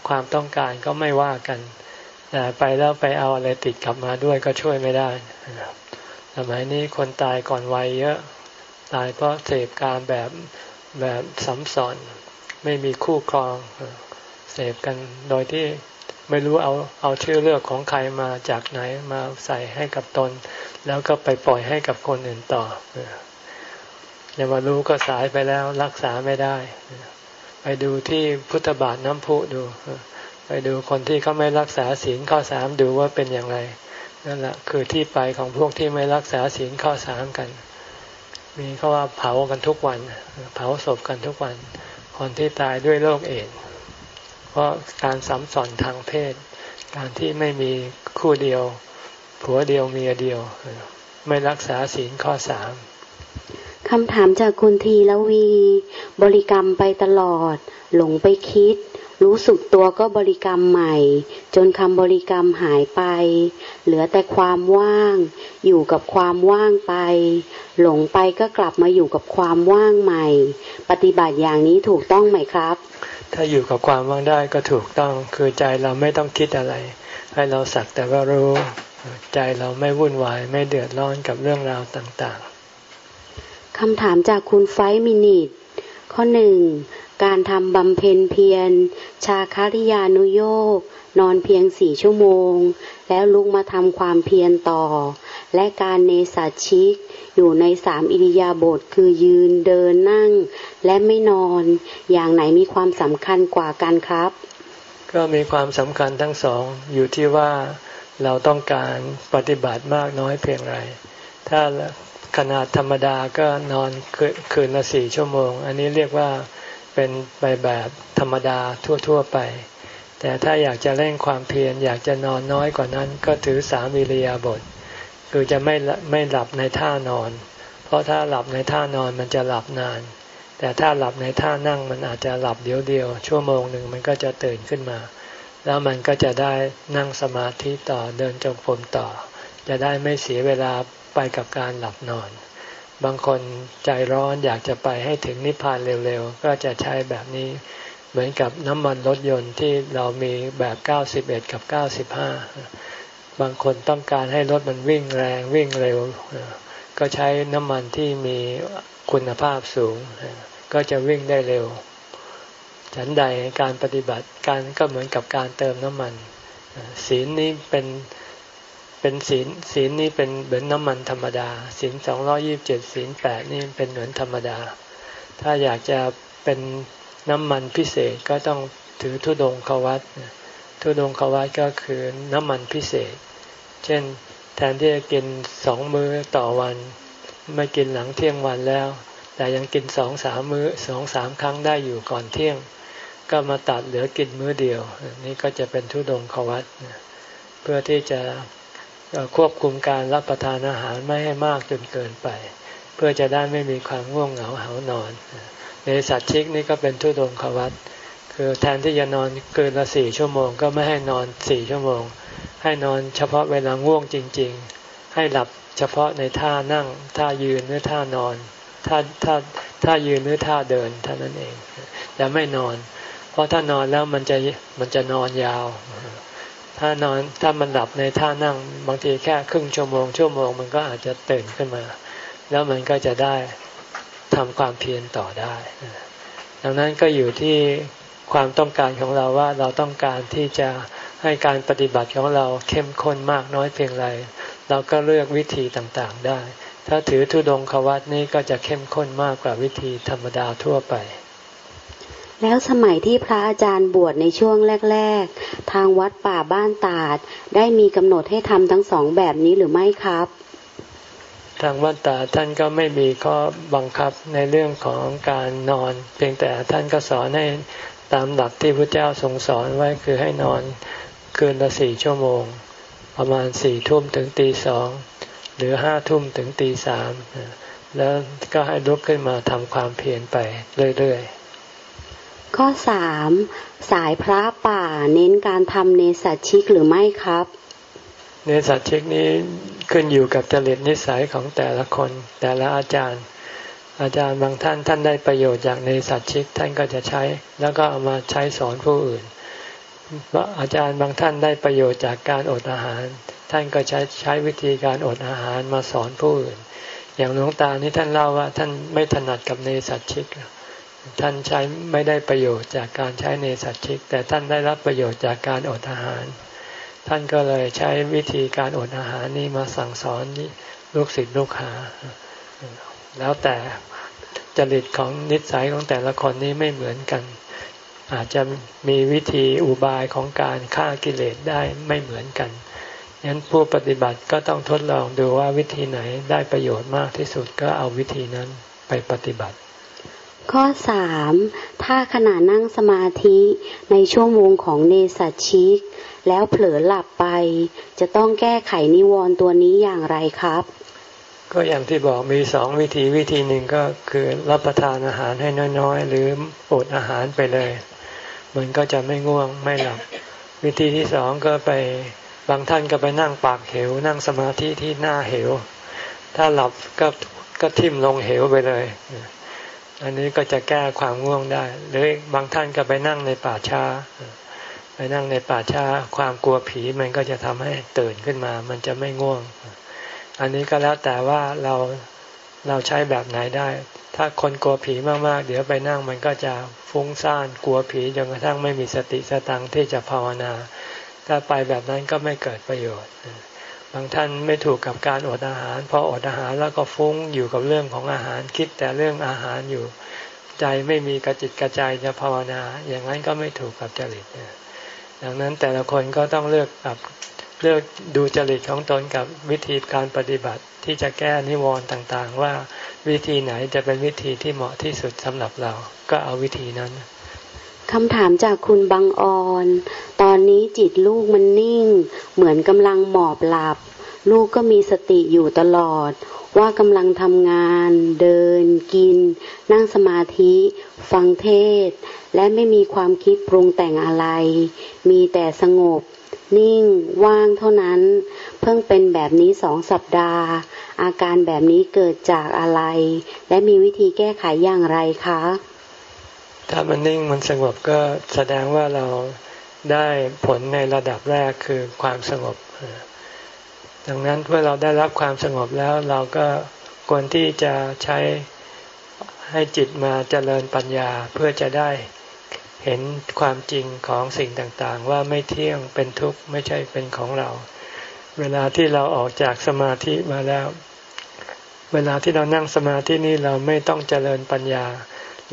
Speaker 1: ความต้องการก็ไม่ว่ากันแต่ไปแล้วไปเอาอะไรติดกลับมาด้วยก็ช่วยไม่ได้ สมัยนี้คนตายก่อนวัยเยอะ ตายเพราะเสพการแบบแบบสัมสอนไม่มีคู่ครองเสพกันโดยที่ไม่รู้เอาเอาชื่อเลือกของใครมาจากไหนมาใส่ให้กับตน แล้วก็ไปปล่อยให้กับคนอื่นต่ออย่ามารู้ก็สายไปแล้วรักษาไม่ได้ ไปดูที่พุทธบาทน้ำพุดู ไปดูคนที่เขาไม่รักษาศีลข้อสามดูว่าเป็นอย่างไร นั่นแหละคือที่ไปของพวกที่ไม่รักษาศีลข้อสามกัน มีเขาว่าเผากันทุกวัน เผาศพกันทุกวัน คนที่ตายด้วยโรคเอดเพราะการสัมสอนทางเพศ การที่ไม่มีคู่เดียว ผัวเดียวเมียเดียว ไม่รักษาศีลข้อสาม
Speaker 2: คำถามจากคุณทีละวี บริกรรมไปตลอด หลงไปคิด รู้สึกตัวก็บริกรรมใหม่ จนคำบริกรรมหายไป เหลือแต่ความว่าง อยู่กับความว่างไป หลงไปก็กลับมาอยู่กับความว่างใหม่ ปฏิบัติอย่างนี้ถูกต้องไหมครับ
Speaker 1: ถ้าอยู่กับความว่างได้ก็ถูกต้องคือใจเราไม่ต้องคิดอะไร ให้เราสักแต่ว่ารู้ ใจเราไม่วุ่นวายไม่เดือดร้อนกับเรื่องราวต่าง
Speaker 2: ๆคำถามจากคุณไฟมินิทข้อหนึ่ง การทำบำเพ็ญเพียร ชาคาริยานุโยกนอนเพียงสี่ชั่วโมง แล้วลุกมาทำความเพียรต่อ และการเนสัชิก อยู่ในสามอิริยาบถคือยืนเดินนั่ง และไม่นอน อย่างไหนมีความสำคัญกว่ากันครับ
Speaker 1: ก็มีความสำคัญทั้งสองอยู่ที่ว่าเราต้องการปฏิบัติมากน้อยเพียงไร ถ้าขนาดธรรมดาก็นอนคืนละสี่ชั่วโมง อันนี้เรียกว่า เป็นไปแบบธรรมดาทั่ว ๆไป แต่ถ้าอยากจะเร่งความเพียรอยากจะนอนน้อยกว่านั้น ก็ถือสามิริยาบท คือจะไม่ไม่หลับในท่านอน เพราะถ้าหลับในท่านอนมันจะหลับนาน แต่ถ้าหลับในท่านั่งมันอาจจะหลับเดียวเดียว ชั่วโมงหนึ่งมันก็จะตื่นขึ้นมา แล้วมันก็จะได้นั่งสมาธิต่อเดินจงกรมต่อ จะได้ไม่เสียเวลาไปกับการหลับนอน บางคนใจร้อนอยากจะไปให้ถึงนิพพานเร็วๆ ก็จะใช้แบบนี้ เหมือนกับน้ำมันรถยนต์ที่เรามีแบบ 91 กับ 95 บางคนต้องการให้รถมันวิ่งแรงวิ่งเร็ว ก็ใช้น้ำมันที่มีคุณภาพสูง ก็จะวิ่งได้เร็ว ฉันใดการปฏิบัติการก็เหมือนกับการเติมน้ำมัน ศีลนี้เป็น เป็นศีลศีลนี่เป็นเหมือนน้ำมันธรรมดาศีลสองร้อยี่บเจ็ดศีลแปดนี่เป็นเหมือนธรรมดา ถ้าอยากจะเป็นน้ำมันพิเศษก็ต้องถือทุดงควัตทุดงควัตก็คือน้ำมันพิเศษ เช่นแทนที่จะกินสองมื้อต่อวันไม่กินหลังเที่ยงวันแล้ว แต่ยังกินสองสามมื้อสองสามครั้งได้อยู่ก่อนเที่ยง ก็มาตัดเหลือกินมื้อเดียว นี่ก็จะเป็นทุดงควัตเพื่อที่จะ ควบคุมการรับประทานอาหารไม่ให้มากจนเกินไป เพื่อจะได้ไม่มีความง่วงเหงาเหานอน ในสัตว์ชิกนี่ก็เป็นทุดงควัตคือแทนที่จะนอนเกินละสี่ชั่วโมง ก็ไม่ให้นอนสี่ชั่วโมง ให้นอนเฉพาะเวลาง่วงจริง ๆ ให้หลับเฉพาะในท่านั่งท่ายืนหรือท่านอนท่าท่าท่ายืนหรือท่าเดินเท่านั้นเองแต่ไม่นอน เพราะถ้านอนแล้วมันจะมันจะนอนยาว ถ้านอนถ้ามันหลับในท่านั่ง บางทีแค่ครึ่งชั่วโมงชั่วโมงมันก็อาจจะตื่นขึ้นมา แล้วมันก็จะได้ทำความเพียรต่อได้ ดังนั้นก็อยู่ที่ความต้องการของเราว่าเราต้องการที่จะให้การปฏิบัติของเราเข้มข้นมากน้อยเพียงไร เราก็เลือกวิธีต่างๆได้ ถ้าถือทุดงควัตนี้ก็จะเข้มข้นมากกว่าวิธีธรรมดาทั่วไป
Speaker 2: แล้วสมัยที่พระอาจารย์บวชในช่วงแรก ๆ ทางวัดป่าบ้านตาด ได้มีกำหนดให้ทำทั้งสองแบบนี้หรือไม่ครับ
Speaker 1: ทางวัดตาท่านก็ไม่มีข้อบังคับในเรื่องของการนอน เพียงแต่ท่านก็สอนให้ตามหลักที่พระเจ้าทรงสอนไว้คือให้นอนคืนละสี่ชั่วโมง ประมาณสี่ทุ่มถึงตีสองหรือห้าทุ่มถึงตีสามแล้วก็ให้ลุกขึ้นมาทำความเพียรไปเรื่อยๆ
Speaker 2: ข้อสามสายพระป่าเน้นการทำเนสัชิกหรือไม่ครับ
Speaker 1: เนสัชิกนี้ขึ้นอยู่กับจริตนิสัยของแต่ละคนแต่ละอาจารย์ อาจารย์บางท่านท่านได้ประโยชน์จากเนสัชิกท่านก็จะใช้ แล้วก็เอามาใช้สอนผู้อื่นอาจารย์บางท่านได้ประโยชน์จากการอดอาหาร ท่านก็ใช้ใช้วิธีการอดอาหารมาสอนผู้อื่น อย่างหลวงตานี่ท่านเล่าว่าท่านไม่ถนัดกับเนสัชิก ท่านใช้ไม่ได้ประโยชน์จากการใช้เนสัชิก แต่ท่านได้รับประโยชน์จากการอดอาหาร ท่านก็เลยใช้วิธีการอดอาหารนี้มาสั่งสอนลูกศิษย์ลูกหา แล้วแต่จริตของนิสัยของแต่ละคนนี้ไม่เหมือนกัน อาจจะมีวิธีอุบายของการฆ่ากิเลสได้ไม่เหมือนกันงั้นผู้ปฏิบัติก็ต้องทดลองดูว่าวิธีไหนได้ประโยชน์มากที่สุดก็เอาวิธีนั้นไปปฏิบัติ
Speaker 2: ข้อสามถ้าขณะนั่งสมาธิในช่วงวงของเนสัชิก แล้วเผลอหลับไป จะต้องแก้ไขนิวรณ์ตัวนี้อย่างไรครับ
Speaker 1: ก็อย่างที่บอกมีสองวิธีวิธีหนึ่งก็คือรับประทานอาหารให้น้อยๆ หรืออดอาหารไปเลย มันก็จะไม่ง่วงไม่หลับ วิธีที่สองก็ไปบางท่านก็ไปนั่งปากเหว นั่งสมาธิที่หน้าเหว ถ้าหลับก็ก็ทิ่มลงเหวไปเลย อันนี้ก็จะแก้ความง่วงได้ หรือบางท่านก็ไปนั่งในป่าช้า ไปนั่งในป่าช้า ความกลัวผีมันก็จะทำให้ตื่นขึ้นมา มันจะไม่ง่วง อันนี้ก็แล้วแต่ว่าเราเราใช้แบบไหนได้ ถ้าคนกลัวผีมากๆ เดี๋ยวไปนั่งมันก็จะฟุ้งซ่านกลัวผีจนกระทั่งไม่มีสติสตังที่จะภาวนา ถ้าไปแบบนั้นก็ไม่เกิดประโยชน์ บางท่านไม่ถูกกับการอดอาหารพออดอาหารแล้วก็ฟุ้งอยู่กับเรื่องของอาหารคิดแต่เรื่องอาหารอยู่ใจไม่มีกระจิตกระจายจะภาวนา อย่างนั้นก็ไม่ถูกกับจริตดังนั้นแต่ละคนก็ต้องเลือกกับเลือกดูจริตของตนกับวิธีการปฏิบัติที่จะแก้นิวรณ์ต่างๆ ว่าวิธีไหนจะเป็นวิธีที่เหมาะที่สุดสำหรับเราก็เอาวิธีนั้น
Speaker 2: คำถามจากคุณบังออน ตอนนี้จิตลูกมันนิ่ง เหมือนกำลังหมอบหลับ ลูกก็มีสติอยู่ตลอด ว่ากำลังทำงาน เดิน กิน นั่งสมาธิ ฟังเทศ และไม่มีความคิดปรุงแต่งอะไร มีแต่สงบ นิ่ง ว่างเท่านั้น เพิ่งเป็นแบบนี้สองสัปดาห์ อาการแบบนี้เกิดจากอะไร และมีวิธีแก้ไขอย่างไรคะ
Speaker 1: ถ้ามันนิ่งมันสงบก็แสดงว่าเราได้ผลในระดับแรกคือความสงบ ดังนั้นเมื่อเราได้รับความสงบแล้วเราก็ควรที่จะใช้ให้จิตมาเจริญปัญญาเพื่อจะได้เห็นความจริงของสิ่งต่างๆ ว่าไม่เที่ยงเป็นทุกข์ไม่ใช่เป็นของเรา เวลาที่เราออกจากสมาธิมาแล้ว เวลาที่เรานั่งสมาธินี่เราไม่ต้องเจริญปัญญา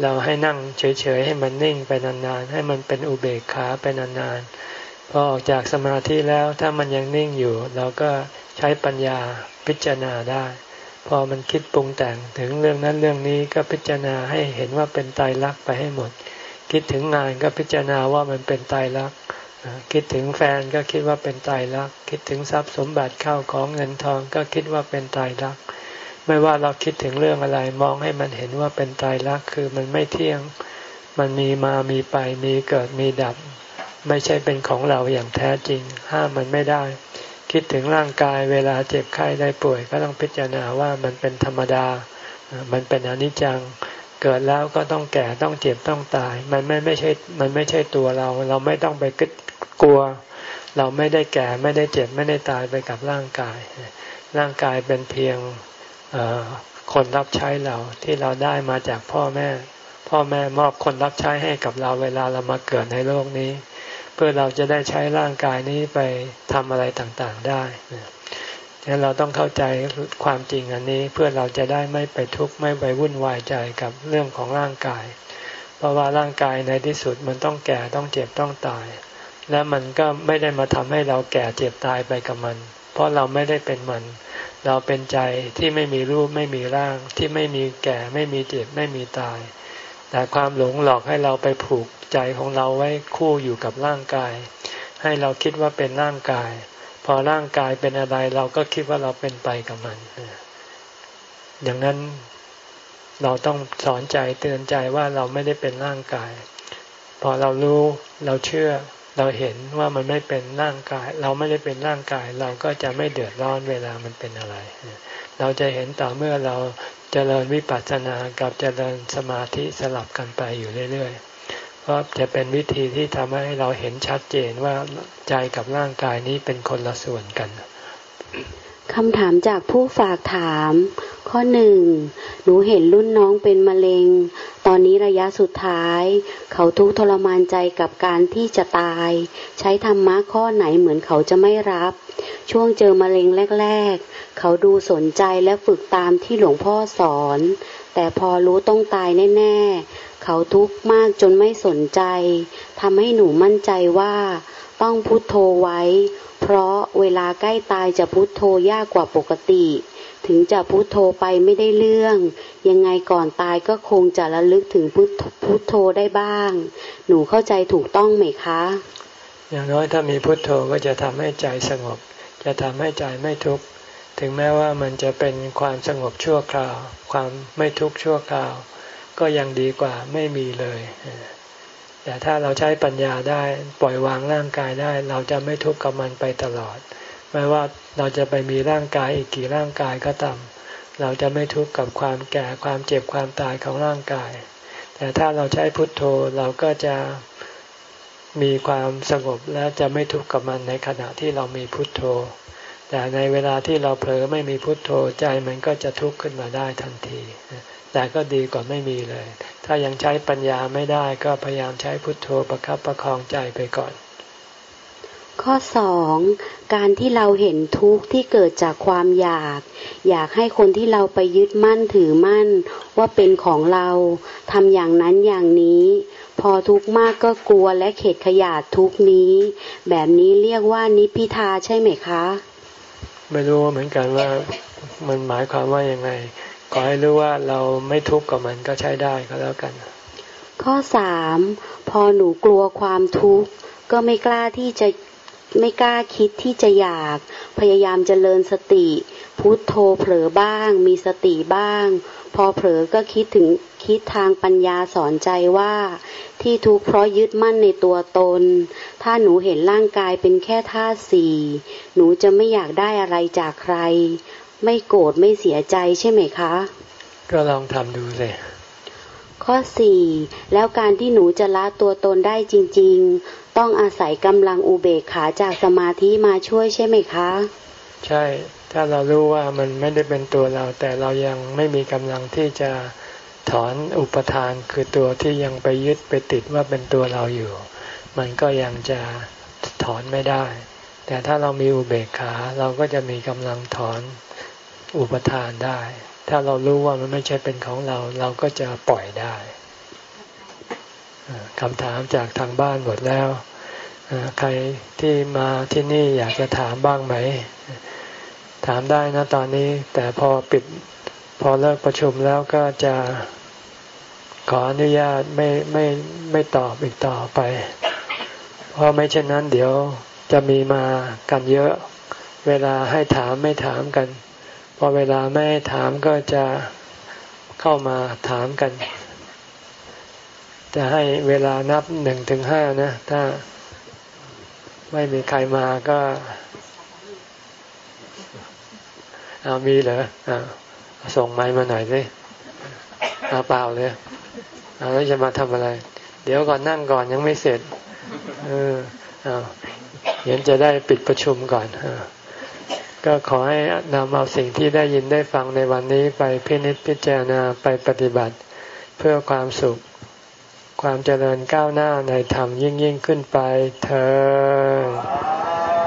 Speaker 1: เราให้นั่งเฉยๆให้มันนิ่งไปนานๆให้มันเป็นอุเบกขาไปนานๆพอออกจากสมาธิแล้วถ้ามันยังนิ่งอยู่ เราก็ใช้ปัญญาพิจารณาได้ พอมันคิดปรุงแต่งถึงเรื่องนั้นเรื่องนี้ก็พิจารณาให้เห็นว่าเป็นไตรลักไปให้หมด คิดถึงงานก็พิจารณาว่ามันเป็นไตรลักคิดถึงแฟนก็คิดว่าเป็นไตรลัก คิดถึงทรัพย์สมบัติเข้าของเงินทองก็คิดว่าเป็นไตรลัก ไม่ว่าเราคิดถึงเรื่องอะไรมองให้มันเห็นว่าเป็นตายรักคือมันไม่เที่ยง มันมีมามีไปมีเกิดมีดับ ไม่ใช่เป็นของเราอย่างแท้จริง ห้ามมันไม่ได้ คิดถึงร่างกายเวลาเจ็บไข้ได้ป่วย ก็ต้องพิจารณาว่ามันเป็นธรรมดา มันเป็นอนิจจังเกิดแล้วก็ต้องแก่ต้องเจ็บต้องตาย มันไม่ไม่ใช่มันไม่ใช่ตัวเรา เราไม่ต้องไปกลัว เราไม่ได้แก่ไม่ได้เจ็บไม่ได้ตายไปกับร่างกาย ร่างกายเป็นเพียง คนรับใช้เราที่เราได้มาจากพ่อแม่ พ่อแม่มอบคนรับใช้ให้กับเราเวลาเรามาเกิดในโลกนี้ เพื่อเราจะได้ใช้ร่างกายนี้ไปทำอะไรต่างๆได้ดังนั้นเราต้องเข้าใจความจริงอันนี้เพื่อเราจะได้ไม่ไปทุกข์ไม่ไปวุ่นวายใจกับเรื่องของร่างกาย เพราะว่าร่างกายในที่สุดมันต้องแก่ต้องเจ็บต้องตาย และมันก็ไม่ได้มาทำให้เราแก่เจ็บตายไปกับมัน เพราะเราไม่ได้เป็นมัน เราเป็นใจที่ไม่มีรูปไม่มีร่างที่ไม่มีแก่ไม่มีเจ็บไม่มีตาย แต่ความหลงหลอกให้เราไปผูกใจของเราไว้คู่อยู่กับร่างกาย ให้เราคิดว่าเป็นร่างกาย พอร่างกายเป็นอะไรเราก็คิดว่าเราเป็นไปกับมันอย่างนั้นเราต้องสอนใจเตือนใจว่าเราไม่ได้เป็นร่างกาย พอเรารู้เราเชื่อ เราเห็นว่ามันไม่เป็นร่างกาย เราไม่ได้เป็นร่างกาย เราก็จะไม่เดือดร้อนเวลามันเป็นอะไร เราจะเห็นต่อเมื่อเราจเจริญวิปัสสนากับเจริญสมาธิสลับกันไปอยู่เรื่อยๆ เพราะจะเป็นวิธีที่ทำให้เราเห็นชัดเจนว่าใจกับร่างกายนี้เป็นคนละส่วนกัน
Speaker 2: คำถามจากผู้ฝากถาม ข้อหนึ่งหนูเห็นรุ่นน้องเป็นมะเร็ง ตอนนี้ระยะสุดท้าย เขาทุกทรมานใจกับการที่จะตาย ใช้ธรรมะข้อไหนเหมือนเขาจะไม่รับ ช่วงเจอมะเร็งแรก ๆ เขาดูสนใจและฝึกตามที่หลวงพ่อสอน แต่พอรู้ต้องตายแน่ ๆ เขาทุกข์มากจนไม่สนใจทำให้หนูมั่นใจว่า ต้องพุโทโธไว้ เพราะเวลาใกล้ตายจะพุโทโธยากกว่าปกติ ถึงจะพุโทโธไปไม่ได้เรื่อง ยังไงก่อนตายก็คงจะระลึกถึงพุทพุทโธได้บ้าง หนูเข้าใจถูกต้องไหมคะ
Speaker 1: อย่างน้อยถ้ามีพุทโธก็จะทำให้ใจสงบ จะทำให้ใจไม่ทุกข์ถึงแม้ว่ามันจะเป็นความสงบชั่วคราว ความไม่ทุกข์ชั่วคราว ก็ยังดีกว่าไม่มีเลย แต่ถ้าเราใช้ปัญญาได้ปล่อยวางร่างกายได้ เราจะไม่ทุกข์กับมันไปตลอด ไม่ว่าเราจะไปมีร่างกายอีกกี่ร่างกายก็ตามเราจะไม่ทุกข์กับความแก่ความเจ็บความตายของร่างกาย แต่ถ้าเราใช้พุทโธเราก็จะมีความสงบและจะไม่ทุกข์กับมันในขณะที่เรามีพุทโธ แต่ในเวลาที่เราเผลอไม่มีพุทโธใจมันก็จะทุกข์ขึ้นมาได้ทันที แต่ก็ดีกว่าไม่มีเลย ถ้ายังใช้ปัญญาไม่ได้ก็พยายามใช้พุทโธประคับประคองใจไปก่อน
Speaker 2: ข้อสองการที่เราเห็นทุกข์ที่เกิดจากความอยาก อยากให้คนที่เราไปยึดมั่นถือมั่น ว่าเป็นของเราทำอย่างนั้นอย่างนี้ พอทุกข์มากก็กลัวและเข็ดขยาดทุกนี้ แบบนี้เรียกว่านิพิทาใช่ไหมคะ
Speaker 1: ไม่รู้เหมือนกันว่ามันหมายความว่ายังไง ขอให้รู้ว่าเราไม่ทุกข์กับมันก็ใช้ได้ก็แล้วกัน
Speaker 2: ข้อสามพอหนูกลัวความทุกข์ก็ไม่กล้าที่จะ ไม่กล้าคิดที่จะอยาก พยายามเจริญสติ พุทโธเผลอบ้าง มีสติบ้าง พอเผลอก็คิดถึงคิดทางปัญญาสอนใจว่า ที่ทุกข์เพราะยึดมั่นในตัวตน ถ้าหนูเห็นร่างกายเป็นแค่ธาตุสี่ หนูจะไม่อยากได้อะไรจากใคร ไม่โกรธไม่เสียใจใช่ไหมคะ
Speaker 1: ก็ลองทำดูเลย
Speaker 2: ข้อสี่แล้วการที่หนูจะละตัวตนได้จริง ต้องอาศัยกำลังอุเบกขาจากสมาธิมาช่วยใช่ไหมคะ
Speaker 1: ใช่ ถ้าเรารู้ว่ามันไม่ได้เป็นตัวเรา แต่เรายังไม่มีกำลังที่จะถอนอุปทานคือตัวที่ยังไปยึดไปติดว่าเป็นตัวเราอยู่ มันก็ยังจะถอนไม่ได้ แต่ถ้าเรามีอุเบกขาเราก็จะมีกำลังถอนอุปทานได้ ถ้าเรารู้ว่ามันไม่ใช่เป็นของเรา เราก็จะปล่อยได้คำถามจากทางบ้านหมดแล้ว ใครที่มาที่นี่อยากจะถามบ้างไหม ถามได้นะตอนนี้ แต่พอปิดพอเลิกประชุมแล้วก็จะขออนุญาตไม่ไม่ไม่ตอบอีกต่อไป เพราะไม่เช่นนั้นเดี๋ยวจะมีมากันเยอะ เวลาให้ถามไม่ถามกัน พอเวลาไม่ถามก็จะเข้ามาถามกัน จะให้เวลานับหนึ่งถึงห้านะ ถ้า ไม่มีใครมาก็เอามีเหรออ่าส่งไม้มาหน่อยสิเอาเปล่าเลยเอาแล้วจะมาทำอะไร เดี๋ยวก่อนนั่งก่อนยังไม่เสร็จ เออเอาเดี๋ยวจะได้ปิดประชุมก่อนอก็ขอให้นำเอาสิ่งที่ได้ยินได้ฟังในวันนี้ไปพินิจพิจารณาไปปฏิบัติ เพื่อความสุข ความเจริญก้าวหน้าในธรรมยิ่งยิ่งขึ้นไปเธอ